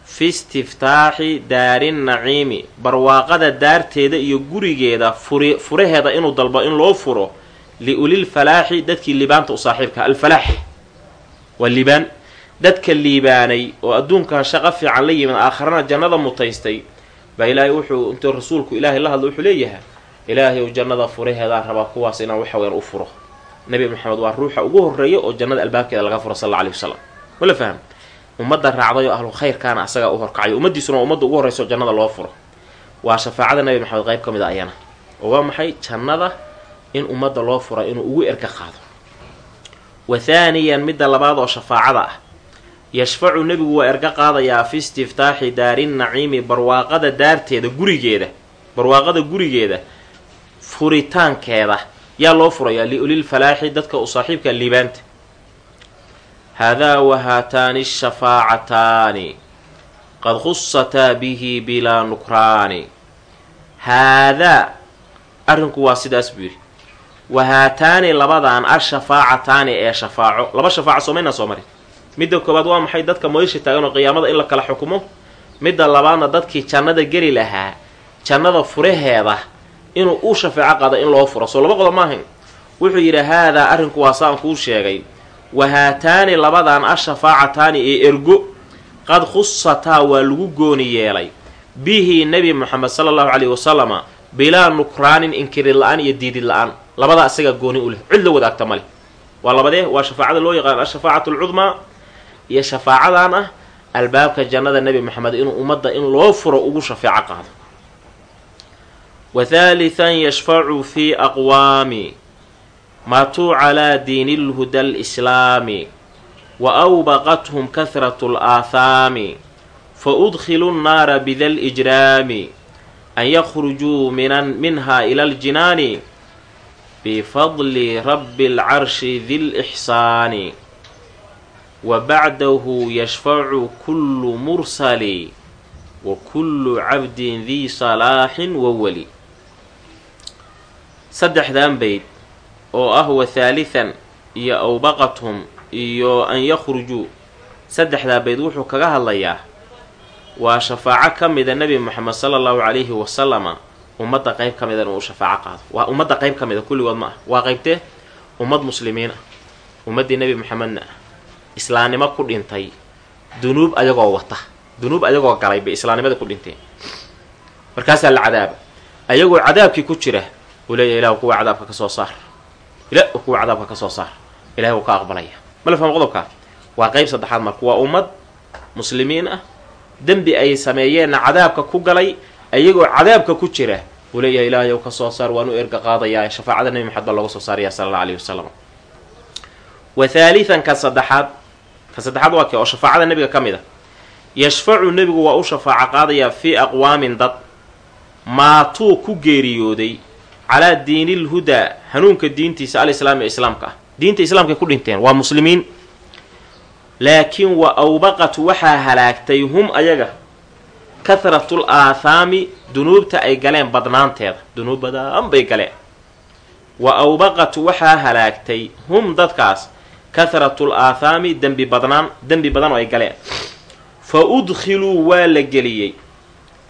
Fi istiftaaxi daarinnaciimi barwaaqada daarteeda iyo gurigeeda furi furaheeda inuu dalbo in loo furo liulilfalaaxi dadkii liibaanta u saaxiibka. Alfalaax waa liibaan dadka liibaanay oo adduunkan shaqo fiican la yimid aakharana jannada mutaystay baa ilaahay wuxuu intuu rasuulku ilaahay la hadlo wuxuu leeyahay ilaahay ou jannada furaheedaan rabaa kuwaas inaan waxaweyaan u furo nebi maxamed waa ruuxa ugu horreeya oo jannada albaabkeeda laga furo sal alla aleyhi wasalam wala faham? Ummadda raacday oo ahlu khayrkaana asagaa u horkacayo ummaddiisuna waa ummadda ugu horreysa oo jannada loo furo. Waa shafaacada nebi maxamed qayb ka mid a ayana. Oo waa maxay? Jannada in ummadda loo fura inuu ugu erga qaado. Wa thaaniyan midda labaad oo shafaacada ah. Yashfacu nebigu waa erga qaadayaa fi istiftaaxi daarinnaciimi barwaaqada daarteeda gurigeeda barwaaqada gurigeeda furitaankeeda yaa loo furayaa liulilfalaaxi dadka u saaxiibka liibaanta. Haadaa wa haataani ashafaacataani qad khusataa bihi bilaa nukraani. Haadaa arrinku waa sidaas buu yidhi. Wa haataani labadan ashafaacataani ee shafaaco. Laba shafaaco soomaynaa soo marin. Midda koowaad waa maxay dadka moysha taagan oo qiyaamada in la kala xukumo? Midda labaadna dadkii jannada geli lahaa jannada furaheeda inuu u shafeeco qaado in loo furo. Soo laba qodob maahayn wuxuu yidhi haadaa arrinku waa saan kuu sheegay. Wa haataani labadan ashafaacataani ee ergo qad khusataa waa lagu gooni yeelay. Bihi nebi moxamed sala allahu caleyhi wasalama bilaa nukraanin inkirid la'aan iyo diidid la'aan labadaa isagaa gooni u leh. Cid la wadaagta ma leh. Waa labadee waa shafaacada loo yaqaan ashafaacatu alcudmaa iyo shafaacadan ah albaabka jannada nebi moxamed inuu ummadda in loo furo ugu shafeeco qaado wa thaalithan yashfacu fii aqwaami maatuu calaa diini lhuda alislaami wa awbaqathum kahratu alaahaami fa udkhilu nnaara bida lijraami an yakhrujuu minha ila aljinaani bifadli rabbi alcarshi di lixsaani wa bacdahu yashfacu kullu mursali wa kullu cabdin dii salaaxin wa weli saddexdan bayd oo ah wa thaalithan iyo awbaqathum iyo an yakhrujuu saddexdaa bayd wuxuu kaga hadlayaa waa shafaaco ka mida nebi moxamed sala allahu calayhi wasalama ummadda qeyb ka mida inuu u shafaaco qaado. Waa ummadda qeyb ka mida kulligood ma ah waa qeybtee ummad muslimiin ah. Ummaddii nebi moxamedna ah islaamnimo ku dhintay dunuub ayagoo wata. Dunuub ayagoo galay bay islaamnimada ku dhinteen. Markaasaa la cadaaba ayagoo cadaabkii ku jira uu leeyahy ilahu kuwa cadaabka ka soo saar. Ila kuwa cadaabka ka soo saar. Ilahay wuu ka aqbalaya. Mala fahmo qodobkaa waa qeyb saddexaad marka waa ummad muslimiin ah. Dembi ay sameeyeenna cadaabka ku galay ayagoo cadaabka ku jira uu leeyahay ilaahayow ka soo saar waan u erga qaadayaa shafaacada nebi maxamed baa looga soo saaraya sala alla alayhi wasalam wa thaalithan ka saddexaad ka saddexaad waa kee oo shafaacada nebiga ka mid a yashfacu nebigu waa u shafaaco qaadayaa fii aqwaamin dad maatuu ku geeriyooday calaa diini lhudaa hanuunka diintiisa alislaami ee islaamka ah diinta islaamkay ku dhinteen waa muslimiin laakiin wa awbaqatu waxaa halaagtay hum ayaga kahratul aathaami dunuubta ay galeen badnaanteeda dunuub badaan bay galeen wa awbaqatu waxaa halaagtay hum dadkaas kahratul aathaami dembi badnaan dembi badan oo ay galeen fa udkhiluu waa la geliyey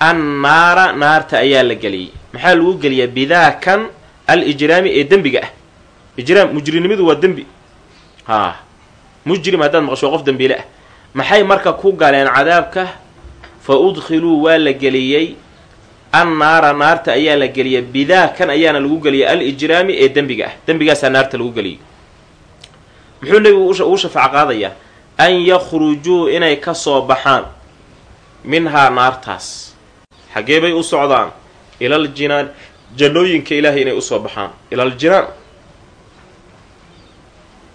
annaara naarta ayaa la geliyey maxaa lagu geliyaa bidaakan al ijraami ee dembiga ah. Ijraam mujrinimadu waa dembi. Haa mujrim haddaad maqasho qof dembiile ah. Maxay marka ku galeen cadaabka? Fa udkhiluu waa la geliyey. Annaara naarta ayaa la geliyay bidaakan ayaana lagu geliyay al ijraami ee dembiga ah. Dembigaasaa naarta lagu geliyay muxuu nebigu ugu shafaaco qaadayaa an yakhrujuu inay ka soo baxaan minhaa naartaas. Xaggee bay u socdaan ilal jinaan jannooyinka ilaahay inay u soo baxaan. Ilal jinaan.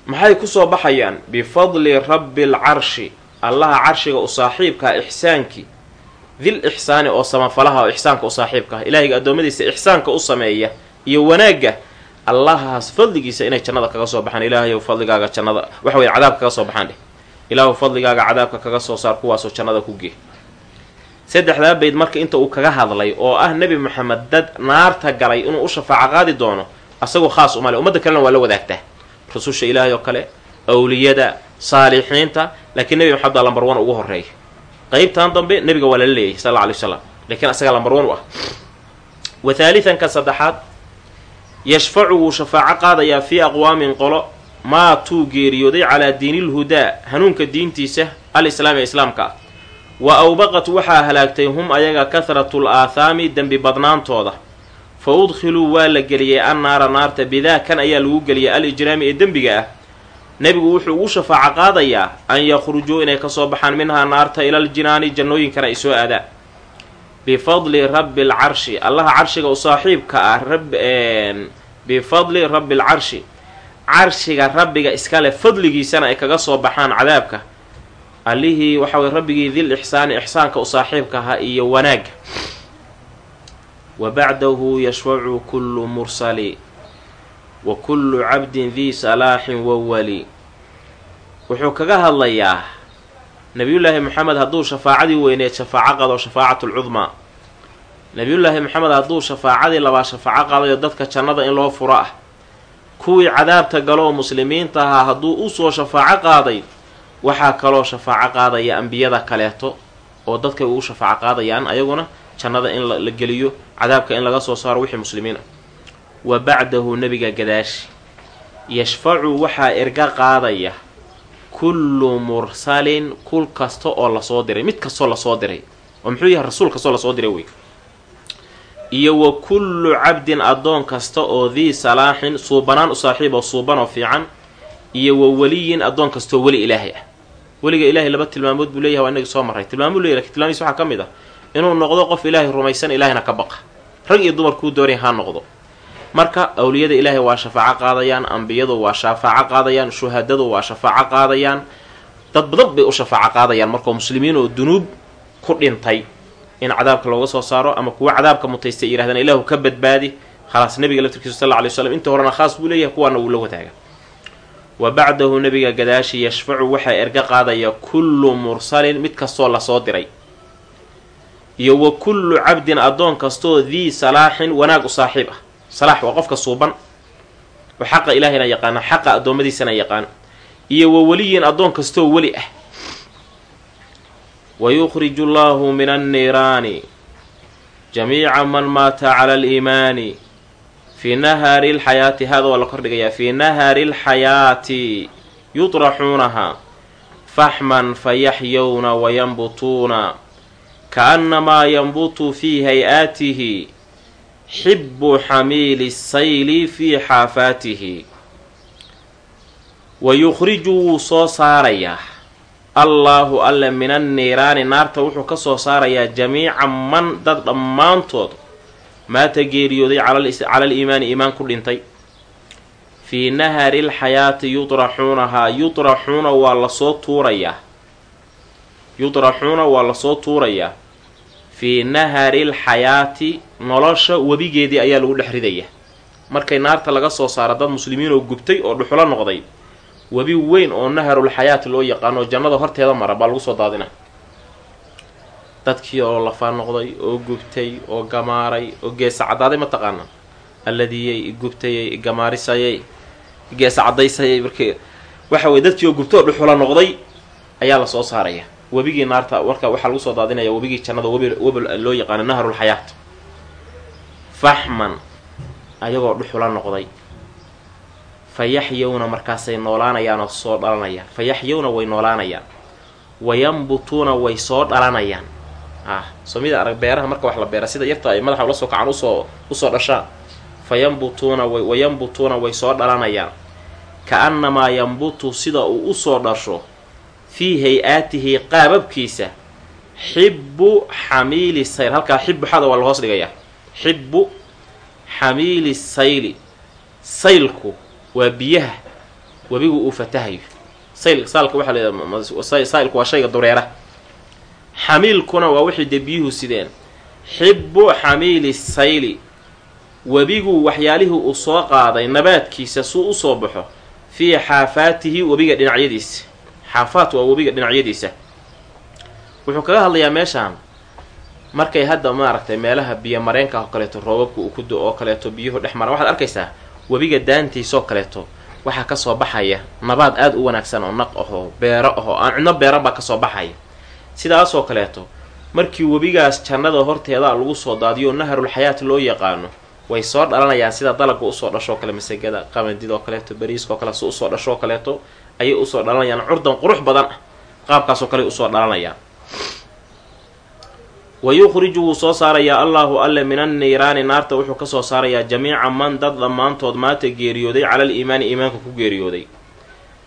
Maxay ku soo baxayaan? Bifadli rabbi alcarshi allaha carshiga u saaxiibkaa ixsaankii dil ixsaani oo samafalaha oo ixsaanka u saaxiibka. Ah ilaahayga addoommadiisa ixsaanka u sameeya iyo wanaagga. Allahaas fadligiisa inay jannada kaga soo baxaan. Ilaahayow fadligaaga jannada. Waxa weye cadaabka kaga soo baxaan dheh. Ilaahu fadligaaga cadaabka kaga soo saar kuwaasoo jannada ku gee saddexdaa bayd marka inta uu kaga hadlay oo ah nebi moxamed dad naarta galay inuu u shafaaco qaadi doono asagoo khaas umale ummadda kalena waa la wadaagtaa. Rususha ilaahay oo kale awliyada saalixiinta laakiin nebi maxamed baa lambar one ugu horreeya qeybtan dambe nebiga waa lala leeyahy sal alla alay waslam lakiin asagaa lambar one u ah. Wa haalitanka saddexaad yashfacu wuu shafaaco qaadayaa fii aqwaamin qolo maatuu geeriyooday calaa diinilhudaa hanuunka diintiisa alislaami ee islaamka. ah wa awbaqat waxaa halaagtay hum ayaga kahratul aathaami dembi badnaantooda. Fa udkhiluu waa la geliyey annaara naarta bidaa kan ayaa lagu geliyay al ijraami ee dembiga ah. Nebigu wuxuu ugu shafaaco qaadayaa an yakhrujuu inay ka soo baxaan minhaa naarta ilal jinaani jannooyinkana ay soo aadaan bifadli rabbi alcarshi allaha carshiga u saaxiibka ah bifadli rabbi alcarshi carshiga rabbiga iskale fadligiisana ay kaga soo baxaan cadaabka allihii waxa weye rabbigii dil ixsaani ixsaanka u saaxiibka ahaa iyo wanaagga wa bacdahu yashfacu kullu mursali wa kullu cabdin dii salaaxin wawali wuxuu kaga hadlayaa nabiyullaahi maxamed hadduu shafaacadii weyneed shafaaco qado shafaacatlcudmaa nabiyullaahi maxamed hadduu shafaacadii labaa shafaaco qadayo dadka jannada in loo furo ah kuwii cadaabta galoo muslimiinta ahaa hadduu u soo shafaaco qaaday waxaa kaloo shafaaco qaadaya ambiyada kaleeto oo dadkay ugu shafaaco qaadayaan ayaguna jannada in la geliyo cadaabka in laga soo saaro wixii muslimiin ah wa bacdahu nebiga gadaashi. Yashfacu waxaa erga qaadaya kullu mursalin kul kasta oo la soo diray mid kastoo la soo diray oo muxuu yahay rasuul kastoo la soo diray wey iyo wa kullu cabdin addoon kasta oo dii salaaxin suubanaan u saaxiib oo suuban oo fiican. Iyo wa weliyin addoon kastaoo weli ilaahay ah weliga ilaahay laba tilmaamood buu leeyahay waa inagii soo marray tilmaamuu leeyahy laakiin tilmaamiis waxaa ka mid ah inuu noqdo qof ilaahay rumaysan ilaahayna ka baqa. Rag iyo dumar kuu doonaya ha noqdo. Marka awliyada ilaahay waa shafaaco qaadayaan ambiyadu waa shafaaco qaadayaan shuhadadu waa shafaaco qaadayaan. Dad badan bay u shafaaco qaadayaan. Markao muslimiin oo dunuub ku dhintay in cadaabka looga soo saaro ama kuwa cadaabka mutaystay yihahdaan ilaahu ka badbaadi khalaas nabiga laftirkiisu sal lla lay slam inta horena khaas buu leeyahay kuwaana wuu la wadaaga wa bacdahu nabiga gadaashi yashfacu waxaa erga qaadaya kullu mursalin mid kastoo la soo diray. Iyo wa kullu cabdin addoon kastoo dii salaaxin wanaag u saaxiib ah. Salaax waa qofka suuban. Oo xaqa ilaahayna yaqaana xaqa addoommadiisana yaqaan iyo wa weliyin addoon kastoo weli ah. Wa yukhriju allahu min anniiraani jamiica man maata cala aliimaani fii nahaari lxayaati hada waa la kordhigayaa fii nahaari lxayaati yutraxuunaha. Faxman fayaxyowna wayanbutuuna kaannamaa yanbutu fii hay'aatihi. Xibu xamiili sayli fii xaafaatihi. Wa yukhriju wuu soo saarayaa. Allaahu alle min anniiraani naarta wuxuu ka soo saarayaa jamiica man dad dhammaantood maata geeriyooday cala aliimaani iimaan ku dhintay. Fii nahari lxayaati yudraxuunahaa yudraxuuna waa la soo tuurayaa yudraxuuna waa la soo tuurayaa fii nahari lxayaati nolosha webigeedii ayaa lagu dhex ridayaa markay naarta laga soo saaro dad muslimiin oo gubtay oo dhuxulo noqday webi weyn oo naharulxayaati loo yaqaano jannada horteeda mara baa lagu soo daadina dadkii oo lafaa noqday oo gubtay oo gamaaray oo geesa caddaaday mataqaana alladiyay igubtayay igamaarisayay geesa caddaysayay markii waxa weye dadkii oo gubtay oo dhuxula noqday ayaa la soo saaraya. Webigii naarta marka waxaa lagu soo daadinaya webigii jannada webi loo yaqaano naharulxayaat faxman ayagoo dhuxula noqday. Fa yaxyowna markaasay noolaanayaan oo soo dhalanayaan. Fa yaxyowna way noolaanayaan. Wayambutuuna way soo dhalanayaan ah soo mida arag beeraha marka wax la beera sida yarta ay madaxa ula soo kacaan u soo u soo dhashaan. Fa yambutuuna way wayambutuuna way soo dhalanayaan. Ka-annamaa yambutu sida uu u soo dhasho fii hay'aatihi qaababkiisa. Xibbu xamiili sayl halkaa xibbu xada waa la hoos dhigayaa. Xibbu xamiili sayli saylku waa biyaha webigu uu fatahayo. Sayl saalka waxaa la saylku waa shayga dureera xamiilkuna waa wixii dee biyuhu sideen. Xibbu xamiili sayli. Webigu waxyaalihii uu soo qaaday nabaadkiisa suu u soo baxo fii xaafaatihi webiga dhinacyadiisa. Xaafaat waa webiga dhinacyadiisa. Wuxuu kaga hadlayaa meeshaan markay hadda maaragtay meelaha biyo mareenka oo kaleeto roobabka uu ku do oo kaleeto biyuhu dhex mara. Waxaad arkaysaa webiga daantiisaoo kaleeto waxaa ka soo baxaya nabaad aada u wanaagsan oo naq ahoo beero ahoo aan cidno beeran baa ka soo baxaya sidaasoo kaleeto markii webigaas jannada horteeda lagu soo daadiyo naharul xayaat loo yaqaano way soo dhalanayaan sida dalagga u soo dhashoo kale masagada qamandida oo kaleeto bariiska oo kale si u soo dhashoo kaleeto ayay u soo dhalanayaan curdan qurux badan ah qaabkaasoo kale u soo dhalanayaan. Wa yukhriju wuu soo saarayaa allaahu alle min anniiraani naarta wuxuu ka soo saarayaa jamiica man dad dhammaantood maanta geeriyooday calal iimaani iimaanka ku geeriyooday.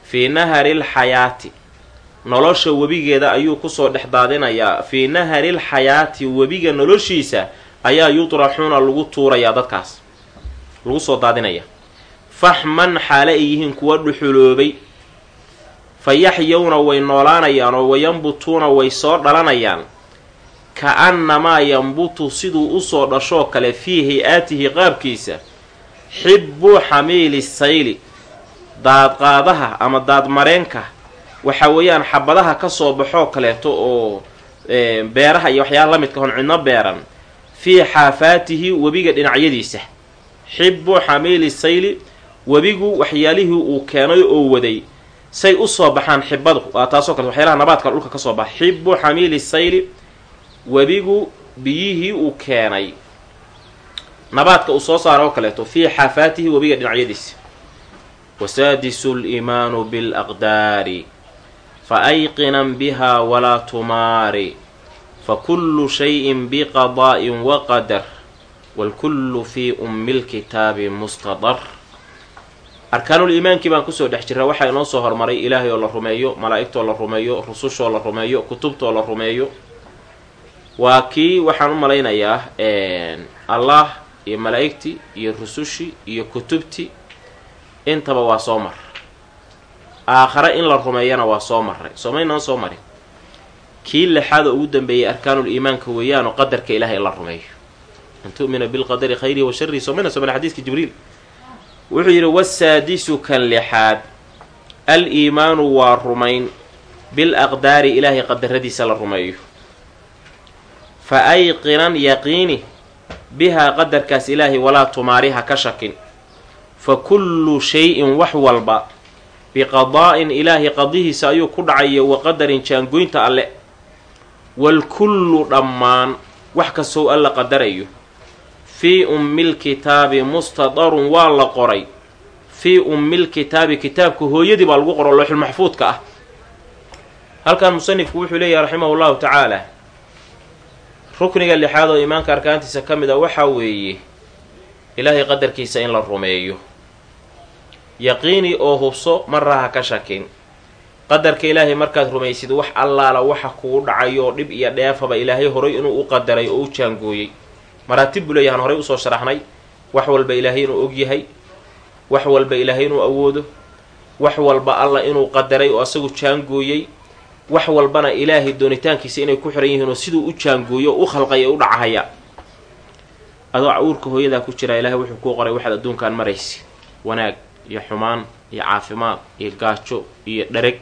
Fii naharil xayaati nolosha webigeeda ayuu ku soo dhex daadinayaa fii naharil xayaati webiga noloshiisa ayaa yutraxuuna lagu tuurayaa dadkaas. Lagu soo daadinaya. Faxman xaale ay yihiin kuwa dhuxuloobay. Fa yaxyowna way noolaanayaan oo wayambutuuna way soo dhalanayaan. Ka annamaa yambutu siduu u soo dhashoo kale fii hay'aatihi qaabkiisa. Xibbu xamiili sayli daadqaadaha ama daadmareenka waxa weeyaan xabadaha ka soo baxoo kaleeto oo beeraha iyo waxyaala la midka cidno beeran fii xaafaatihi webiga dhinacyadiisa. Xibbu xamiili sayli webigu waxyaalihii uu keenay oo waday. Say u soo baxaan xibadu waa taasoo kale waxyaalaha nabaadka dhulka ka soo baxa xibbu xamiili sayli webigu biyihii uu keenay. Nabaadka uu soo saaro oo kaleeto fii xaafaatihi webiga dhinacyadiisa. Wasaadisu liimaanu bilaqdaari fa ayqinan biha walaa tumaari fakullu shayin biqadaa'in waqadar walkullu fii ummi lkitaabi mustadar arkaanul iimaankii baan ku soo dhex jirra waxaa inoo soo hormaray ilaahay oo la rumeeyo malaa'igtoo la rumeeyo rusushoo la rumeeyo kutubtoo la rumeeyo waa kii waxaan u malaynayaa allah iyo malaa'igtii iyo rusushii iyo kutubtii intaba waa soo mar aakhare in la rumeeyana waa soo marray. Soomaynaan soo marin kii lixaad oo ugu dambeeyay arkaanul iimaanka weeyaanoo qadarka ilahay in la rumeeyo. An tu'mina bilqadari khayrihi wa sharihi soomayna soo marin xadiiska jibriil. Wuxuu yidhi wasaadisu kan lixaad. Al iimaanu waa rumayn. Bil aqdaari ilaahay qadaradiisa la rumeeyo. Fa ayqinan yaqiini bihaa qadarkaas ilaahay walaa tumaariha ka shakin. Fa kullu shay-in wax walba biqadaa'in ilaahay qadihiisa ayuu ku dhacaya wa qadarin jaangoynta alle. Walkullu dhammaan wax kastow alla qadarayo. Fii ummilkitaabi mustadarun waa la qoray. Fii ummilkitaabi kitaabka hooyadii baa lagu qoro looxulmaxfuudka ah. Halkan musanifku wuxuu leeyahay raximahu llahu tacaala. Rukniga lixaad oo iimaanka arkaantiisa ka mid a waxaa weeye ilaahay qadarkiisa in la rumeeyo yaqiini oo hubso marraha ka shakin qadarka ilaahay markaad rumaysid wax allaala waxa kugu dhacayo dhib iyo dheefaba ilaahay horay inuu u qadaray oo u jaangooyey. Maraatib buu leeyahan horay u soo sharaxnay. Wax walba ilaahay inuu og yahay. Wax walba ilaahay inuu awoodo. Wax walba alla inuu qadaray oo asagu jaangooyey. Wax walbana ilaahay doonitaankiisa inay ku xiran yihiin oo siduu u jaangooyo u khalqay ee u dhacahaya adoo cawuurka hooyadaa ku jiraa ilaahay wuxuu kuu qoray waxaad adduunkaan maraysi wanaag iyo xumaan iyo caafimaad iyo gaajo iyo dhereg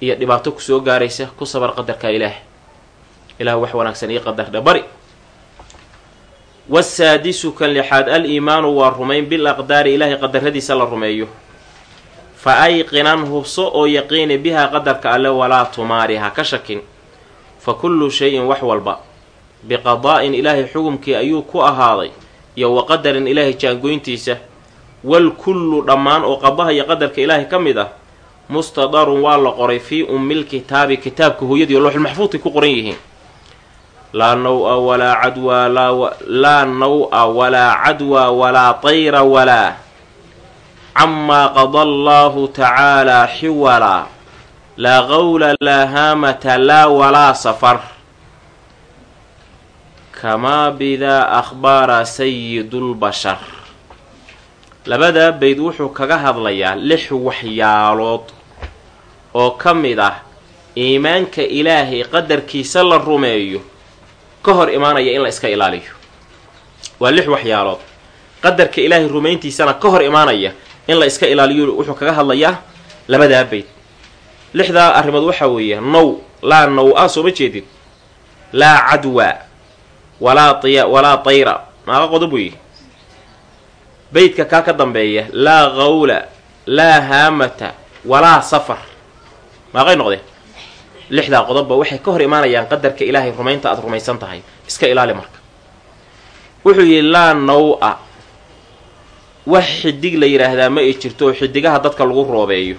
iyo dhibaato ku soo gaaraysa ku sabar qadarka ilaah. Ilaah wax wanaagsan io qadardha bari wasaadisu kan lixaad al iimaanu waa rumayn bil aqdaari ilaahay qadaradiisa la rumeeyo. Fa ayqinan hubso oo yaqiini bihaa qadarka alle walaa tumaari ha ka shakin. Fa kullu shayin wax walba. Biqadaa'in ilaahay xukumkii ayuu ku ahaaday iyo wa qadarin ilaahay jaangoyntiisa walkullu dhammaan oo qadaha iyo qadarka ilaahay ka mid ah mustadarun waa la qoray fii ummilkitaabi kitaabka hooyadii oo looxulmaxfuudkay ku qoran yihiin. Laa naw-a walaa cadwaa laa naw-a walaa cadwaa walaa tayra walaa camaa qada allaahu tacaalaa xiwalaa laa qawla laa haamata laa walaa safar. Kamaa bidaa akhbaara sayidulbashar labadaa bayd wuxuu kaga hadlayaa lix waxyaalood oo ka mid ah iimaanka ilaahay qadarkiisa la rumeeyo ka hor imaanaya in la iska ilaaliyo. Waa lix waxyaalood. Qadarka ilaahay rumayntiisana ka hor imaanaya in la iska ilaaliyo wuxuu kaga hadlayaa labadaa bayd. Lixdaa arrimood waxaa weeye now laa now-a soo ma jeedid laa cadwa walaa walaa tayra. Maaqa qodob weeye beydka kaa ka dambeeya laa qawla laa haamata walaa safar. Maaqay noqdeen lixdaa qodobba waxay ka hor imaanayaan qadarka ilaahay rumaynta aada rumaysan tahay. Iska ilaali marka. Wuxuu yidhi laa now-a wax xidig la yidhaahdaa ma ay jirto oo xidigaha dadka lagu roobeeyo.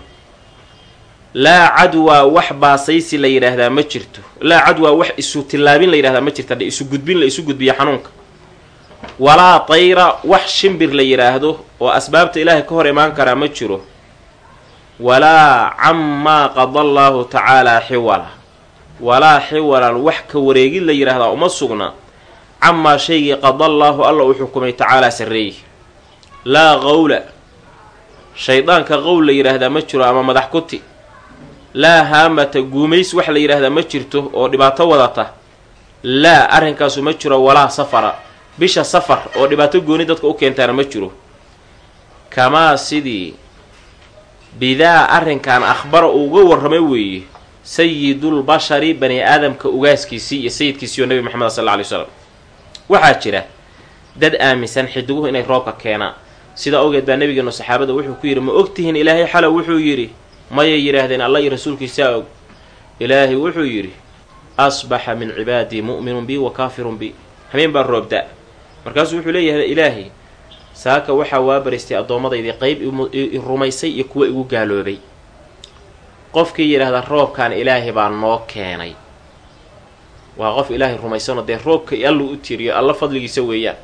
Laa cadwaa wax baasaysi la yidhaahdaa ma jirto. Laa cadwaa wax isu tillaabin la yidhahdaa ma jirta. Isu gudbin la isu gudbiya xanuunka walaa tayra wax shimbir la yidhaahdo oo asbaabta ilaahay ka hor imaan karaa ma jiro. Walaa camaa qada allaahu tacaalaa xiwala. Walaa xiwalan wax ka wareegid la yidhaahdaa uma sugna. Camaa shaygii qada allaahu alla uu xukumay tacaalaa sarreeye laa qawla shaydaanka qowl la yidhaahdaa ma jiro ama madax kuti laa haamata guumays wax la yidhaahdaa ma jirto oo dhibaato wadata. Laa arrinkaasu ma jiro walaa safara bisha safar oo dhibaato gooni dadka u keentaana ma jiro. Kamaa sidii bidaa arrinkan akhbara uu uga warramay weeye sayidulbashari bani aadamka ugaaskiisii iyo sayidkiisii oo nebi maxamed sal alla alay slam waxaa jira dad aaminsan xidiguhu inay roobka keenaan. Sidaa awgeed baa nabigeenu saxaabada wuxuu ku yidhi ma ogtihiin ilaahay xalow wuxuu yidhi mayay yidhaahdeen alla iyo rasuulkiisaa og ilaahay wuxuu yidhi asbaxa min cibaadii mu'minun bi wa kaafirun bi. Hameen baa roobda markaasuu wuxuu leeyahay ilaahay saaka waxaa waabaraystay addoomadaydii qeyb i rumaysay iyo kuwa igu gaaloobay. Qofkii yidhaahda roobkan ilaahay baa noo keenay. Waa qof ilaahay rumaysanoo dee roobka alla u tiriyo alla fadligiisa weeyaan.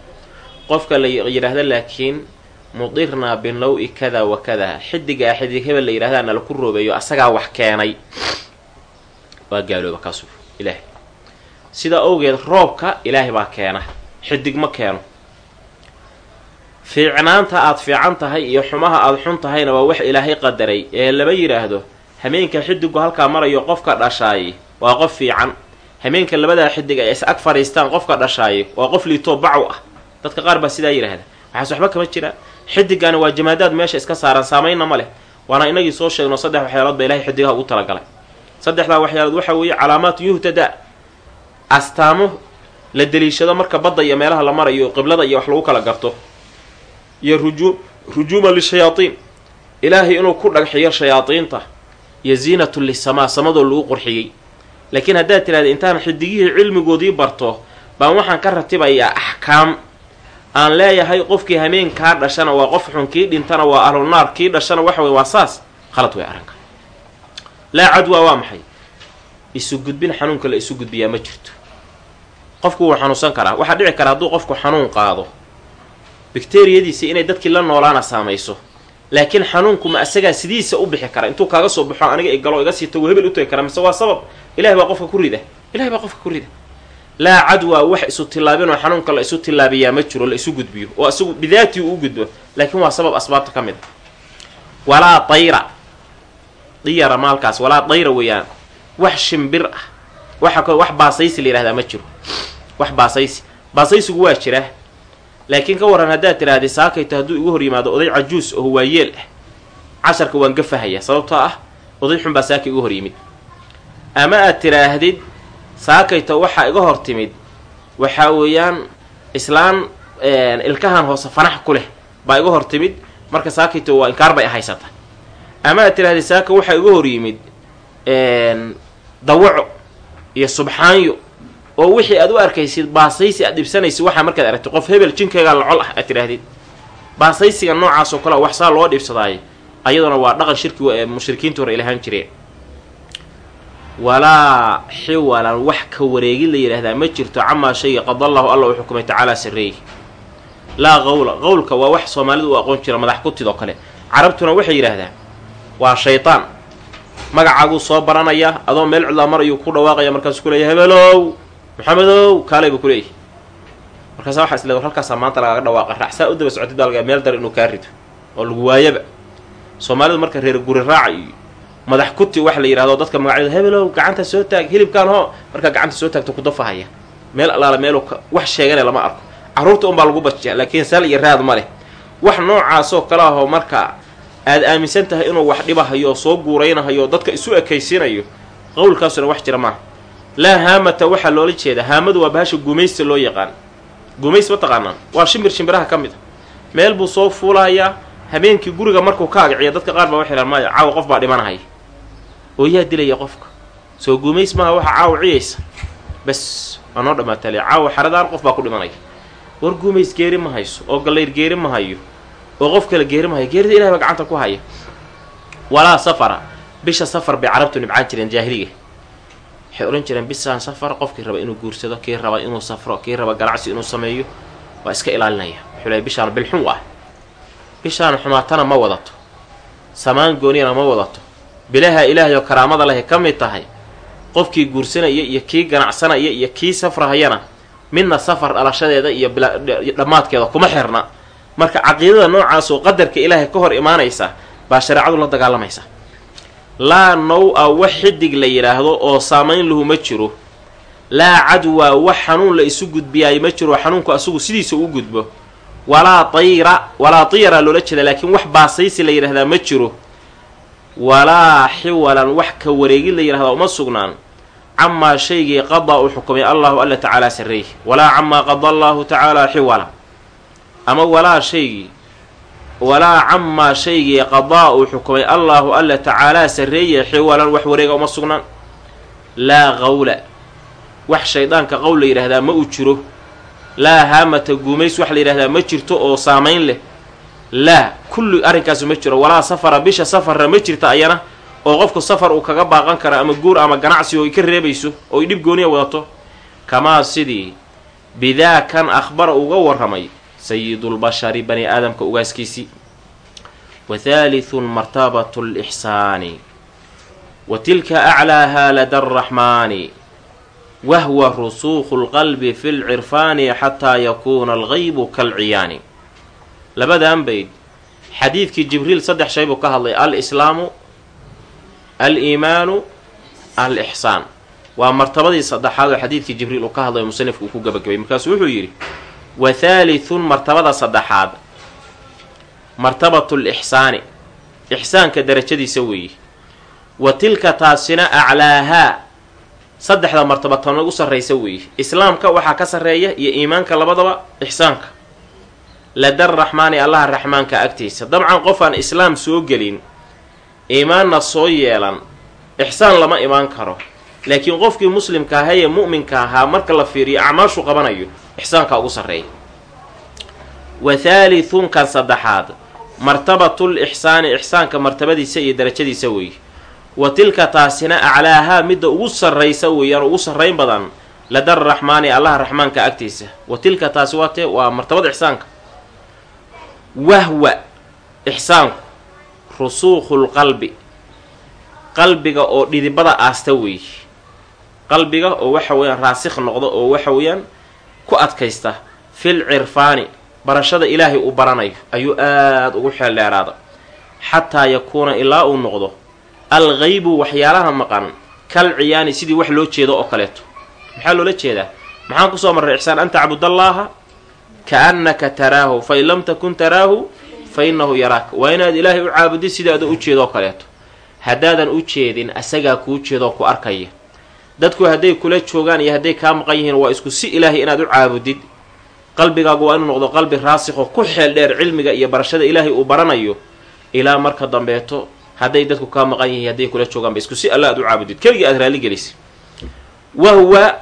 Qofka la yidhaahda laakiin mudirnaa binaw-i kada wa kada xidigaa xidig hebel la yidhahdaa nala roobeeyo asagaa wax keenay. Waa gaalooba kaasu ilaahay sidaa awgeed roobka ilaahay baa keena xidig ma keeno. Fiicnaanta aada fiican tahay iyo xumaha aada xun tahayna waa wax ilaahay qadaray ee lama yidhaahdo hameenka xidigu halkaa marayo qofka dhashaayey waa qof fiican. Hameenka labadaa xidig ay is ag fadhiistaan qofka dhashaayey waa qof liitoo bacow ah. Dadka qaar baa sidaa yidhaahda waxaas waxba kama jiraan xidigani waa jamaadaad meesha iska saaran saamaynna ma leh. Waana inagii soo sheegno saddex waxyaalood ba ilahay xidigaha ugu talagalay. Saddexdaa waxyaalood waxaa weeye calaamaat yuhtada astaamo la deliishado marka badda iyo meelaha la marayo qiblada iyo wax lagu kala garto. Iyo rujuu rujuuma lishayaatiin. Ilaahay inuu ku dhagxiyo shayaadiinta iyo ziinatun lisamaa samadoo lagu qurxiyey. Laakiin haddaad tidhahda intaan xidigihii cilmigoodii barto baan waxaan ka ratibayaa axkaam. Aan leeyahay qofkii hameenkaa dhashana waa qof xun kii dhintana waa ahlunaar kii dhashana waxa wey waa saas. Khalad way arrinka. Laa cadwa waa maxay? Isu gudbin xanuunka la isu gudbiyaa ma jirto qofku wuu xanuunsan karaa. Waxaa dhici kara hadduu qofku xanuun qaado. Bakteriyadiisa inay dadkii la noolaana saamayso laakiin xanuunku ma asagaa sidiisa u bixi kara. Intuu kaaga soo baxo aniga igalo iga sii tago hebel u tagi kara mise waa sabab. Ilahay baa qofka ku rida. Ilahay baa qofka ku rida. Laa cadwa wax isu tillaabin oo xanuunka la isu tillaabiyaa ma jiro la isu gudbiyo. Oo isagu bidaatii uu gudbo. Laakiin waa sabab asbaabta ka mid a walaa dayra. Diyara maalkaas walaa dayra weeyaan. Wax shimbir ah waxa wax baasaysi la yihahdaa ma jiro. Wax baasaysi. Baasaysigu waa jira laakiin ka warran haddaad tidhahdii saakayto hadduu igu hor yimaado oday cajuus oo waayeel ah. Casharka waan gafahaya sababtoo ah oday xun baa saaka igu hor yimid. Ama aad tidhaahdid saakayto waxaa iga hor timid waxaa weeyaan islaan ilkahan hoose fanax ku leh baa iga hor timid marka saakayto waa inkaar bay ahaysata ama aad tidhahdid saaka waxaa iga hor yimid dawaco iyo subxaanyo oo wixii aad u arkaysid baasaysi aad dhibsanaysid waxaa markaad aragtid qof hebel jinkaygaa lacol ah aad tidhaahdid. Baasaysiga noocaas oo kale wax saa loo dhibsadaayo ayaduna waa dhaqan shirki ee mushrikiinta hore ilahaan jireen. Walaa xiwalan wax ka wareegid la yidhaahdaa ma jirto camaa shayga qadallahu alla uu xukumay tacaalaa sarreey laa qawla qowlka waa wax soomaalidu u aqoon jira madax kutid oo kale. Carabtuna waxay yidhaahdaan waa shaytaan magacaaguu soo baranayaa adoo meel cidlaa marayuu ku dhawaaqaya markaasuu ku leeyahy hebelow maxamedow kaalay buu ku leeyahy markaasa waxaa war halkaasaa maanta lagaaga dhawaaqa raacsaa u daba socotid baa laga meel dar inuu kaa rido oo lagu waayaba. Soomaalidu marka reer guri raaca iyo madax kuti wax la yidhahdo dadka magacyada hebelow gacanta soo taag hilibkaan hoo. Markaa gacanta soo taagto kudafahaya meel allaala meel wax sheegane lama arko. Carruurta unbaa lagu bajiya laakiin sal iyo raad ma leh. Wax noocaasoo kale ahoo marka aad aaminsan tahay inuu wax dhibahayo oo soo guuraynahayo oo dadka isu ekaysiinayo qowlkaasuna wax jira maaha. Laa haamata waxaa loola jeeda haamadu waa bahasha gumaysta loo yaqaan. Gumays ma taqaanaan. Waa shimbir shimbiraha ka mid a meel buu soo fuulahayaa habeenkii guriga markuu ka agciya dadka qaar baa waxay maya caawa qof baa dhimanahaya oo yaa dilaya qofka. Soo gumays maaha waxa caawa ciyaysa. Bas waa noo dhammaatale caawa xaradaan qof baa ku dhimanaya. War gumays geeri ma hayso oo gallayr geeri ma hayo oo qof kale geeri ma hayo geerida ilahay baa gacanta ku haya. Walaa safara. Bisha safar bay carabtu nibcaan jireen jaahiliga. Waxay odhan jireen bisaan safar qofkii raba inuu guursado kii raba inuu safro kii raba ganacsi inuu sameeyo. Waa iska ilaalinaya. Wuxuu leey bishaan bilxun ah bishaan xumaatana ma wadato. Samaan gooniyana ma wadato. Bilaha ilaahay oo karaamada lehay ka mid tahay. Qofkii guursanaya iyo kii ganacsanaya iyo kii safrahayana midna safar dhalashadeeda iyo dhammaadkeeda kuma xirna marka caqiidada noocaas oo qadarka ilaahay ka hor imaanaysa baa shareecadu la dagaalamaysa laa now-a wax xidig la yidhaahdo oo saamayn lahu ma jiro. Laa cadwaa wax xanuun la isu gudbiyaayo ma jiro xanuunku asagu sidiisa u gudbo. Walaa tayra walaa tiyara loola jeeda laakiin wax baasaysi la yidhahdaa ma jiro. Walaa xiwalan wax ka wareegid la yidhahdaa uma sugnaan. Camaa shaygii qadaa uu xukumay allahu alla tacaalaa sarreeyh walaa camaa qada allahu tacaalaa xiwala ama walaa shaygii walaa camaa shaygii qadaa uu xukumay allaahu alla tacaalaa sarreeye xiwalan wax wareega uma sugnaan laa qawla. Wax shaydaanka qowl la yidhaahdaa ma uu jiro. Laa haamata guumays wax la yidhahdaa ma jirto oo saamayn leh. Laa kulli arrinkaasu ma jiro. Walaa safara bisha safarra ma jirta ayana oo qofku safar uu kaga baaqan karo ama guur ama ganacsi oo ka reebayso oo ay dhib gooniya wadato. Kamaa sidii bidaa kan akhbara uga warramay sayidulbashari bani aadamka ugaaskiisii wa haalithun martabatu lixsaani wa tilka aclaaha lada araxmaani wahwa rusuukhu lqalbi fi lcirfaani xataa yakuuna algaybu kalciyaani. Labadan bayd xadiidkii jibriil saddex shay buu ka hadlay al-islaamu al-iimaanu al-ixsaan waa martabadii saddexaad oo xadiidkii jibriil uu ka hadlay musanifku uu ku gabagabay. Markaasuu wuxuu yidhi wa haalithun martabada saddexaad. Martabatu lixsaani ixsaanka darajadiisa weeye wa tilka taasina aclaahaa saddexda martabatan ugu sarraysa weeye islaamka waxaa ka sarreeya iyo iimaanka labadaba ixsaanka lada raxmaani allaha raxmaanka agtiisa. Dabcan qof aan islaam soo gelin iimaanna soo yeelan ixsaan lama imaan karo. Laakiin qofkii muslimka ahaa ee mu'minka ahaa marka la fiiriyo acmaashu qabanayo ixsaanka ugu sarreeya wa haalithun kan saddexaad martabatul ixsaani ixsaanka martabadiisa iyo darajadiisa weeye wa tilka taasina aclaahaa midda ugu sarraysa weeyaan ugu sarrayn badan lada raxmaani allaha raxmaanka agtiisa. Wa tilka taasi waa tee waa martabada ixsaanka. Wahwa ixsaanku rusuukhul qalbi. Qalbiga oo dhidibada aasta weeye qalbiga oo waxa weeyaan raasikh noqdo oo waxa weeyaan ku adkaysta fil cirfaani barashada ilaahay uu baranayo ayuu aada ugu xeel dheeraada. Xataa yakuuna ilaa uu noqdo algaybu waxyaalaha maqan kal ciyaani sidii wax loo jeedo oo kaleeto. Maxaa loola jeedaa? Maxaan ku soo marray ixsaan an tacbudallaaha kaannaka taraahu fain lam takun taraahu fa innahu yaraaka. Waa inaad ilaahay u caabudid sidaada u jeedo oo kaleeto. Haddaadan u jeedin asagaa kuu jeedoo ku arkaya dadku hadday kula joogaan iyo hadday kaa maqan yihiin waa isku si ilaahay inaad u caabudid. Qalbigaagu waa inuu noqdo qalbi raasikho ku xeel dheer cilmiga iyo barashada ilaahay uu baranayo ilaa marka dambeeto hadday dadku kaa maqan yihiin hadday kula joogaanba isku si alla aad u caabudid. Keligii aad raalligelisay wahwa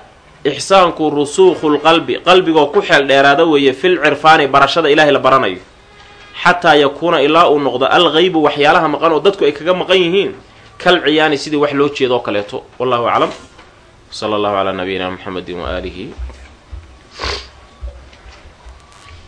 ixsaanku rusuukhu lqalbi qalbigoo ku xeel dheeraada weeye fil cirfaani barashada ilaahay la baranayo. Xataa yakuuna ilaa uu noqdo algaybu waxyaalaha maqan oo dadku ay kaga maqan yihiin kal ciyaani sidii wax loo jeedo kaleeto. Wallahu aclam sala allahu calaa nabiyina muxamedi waaalihi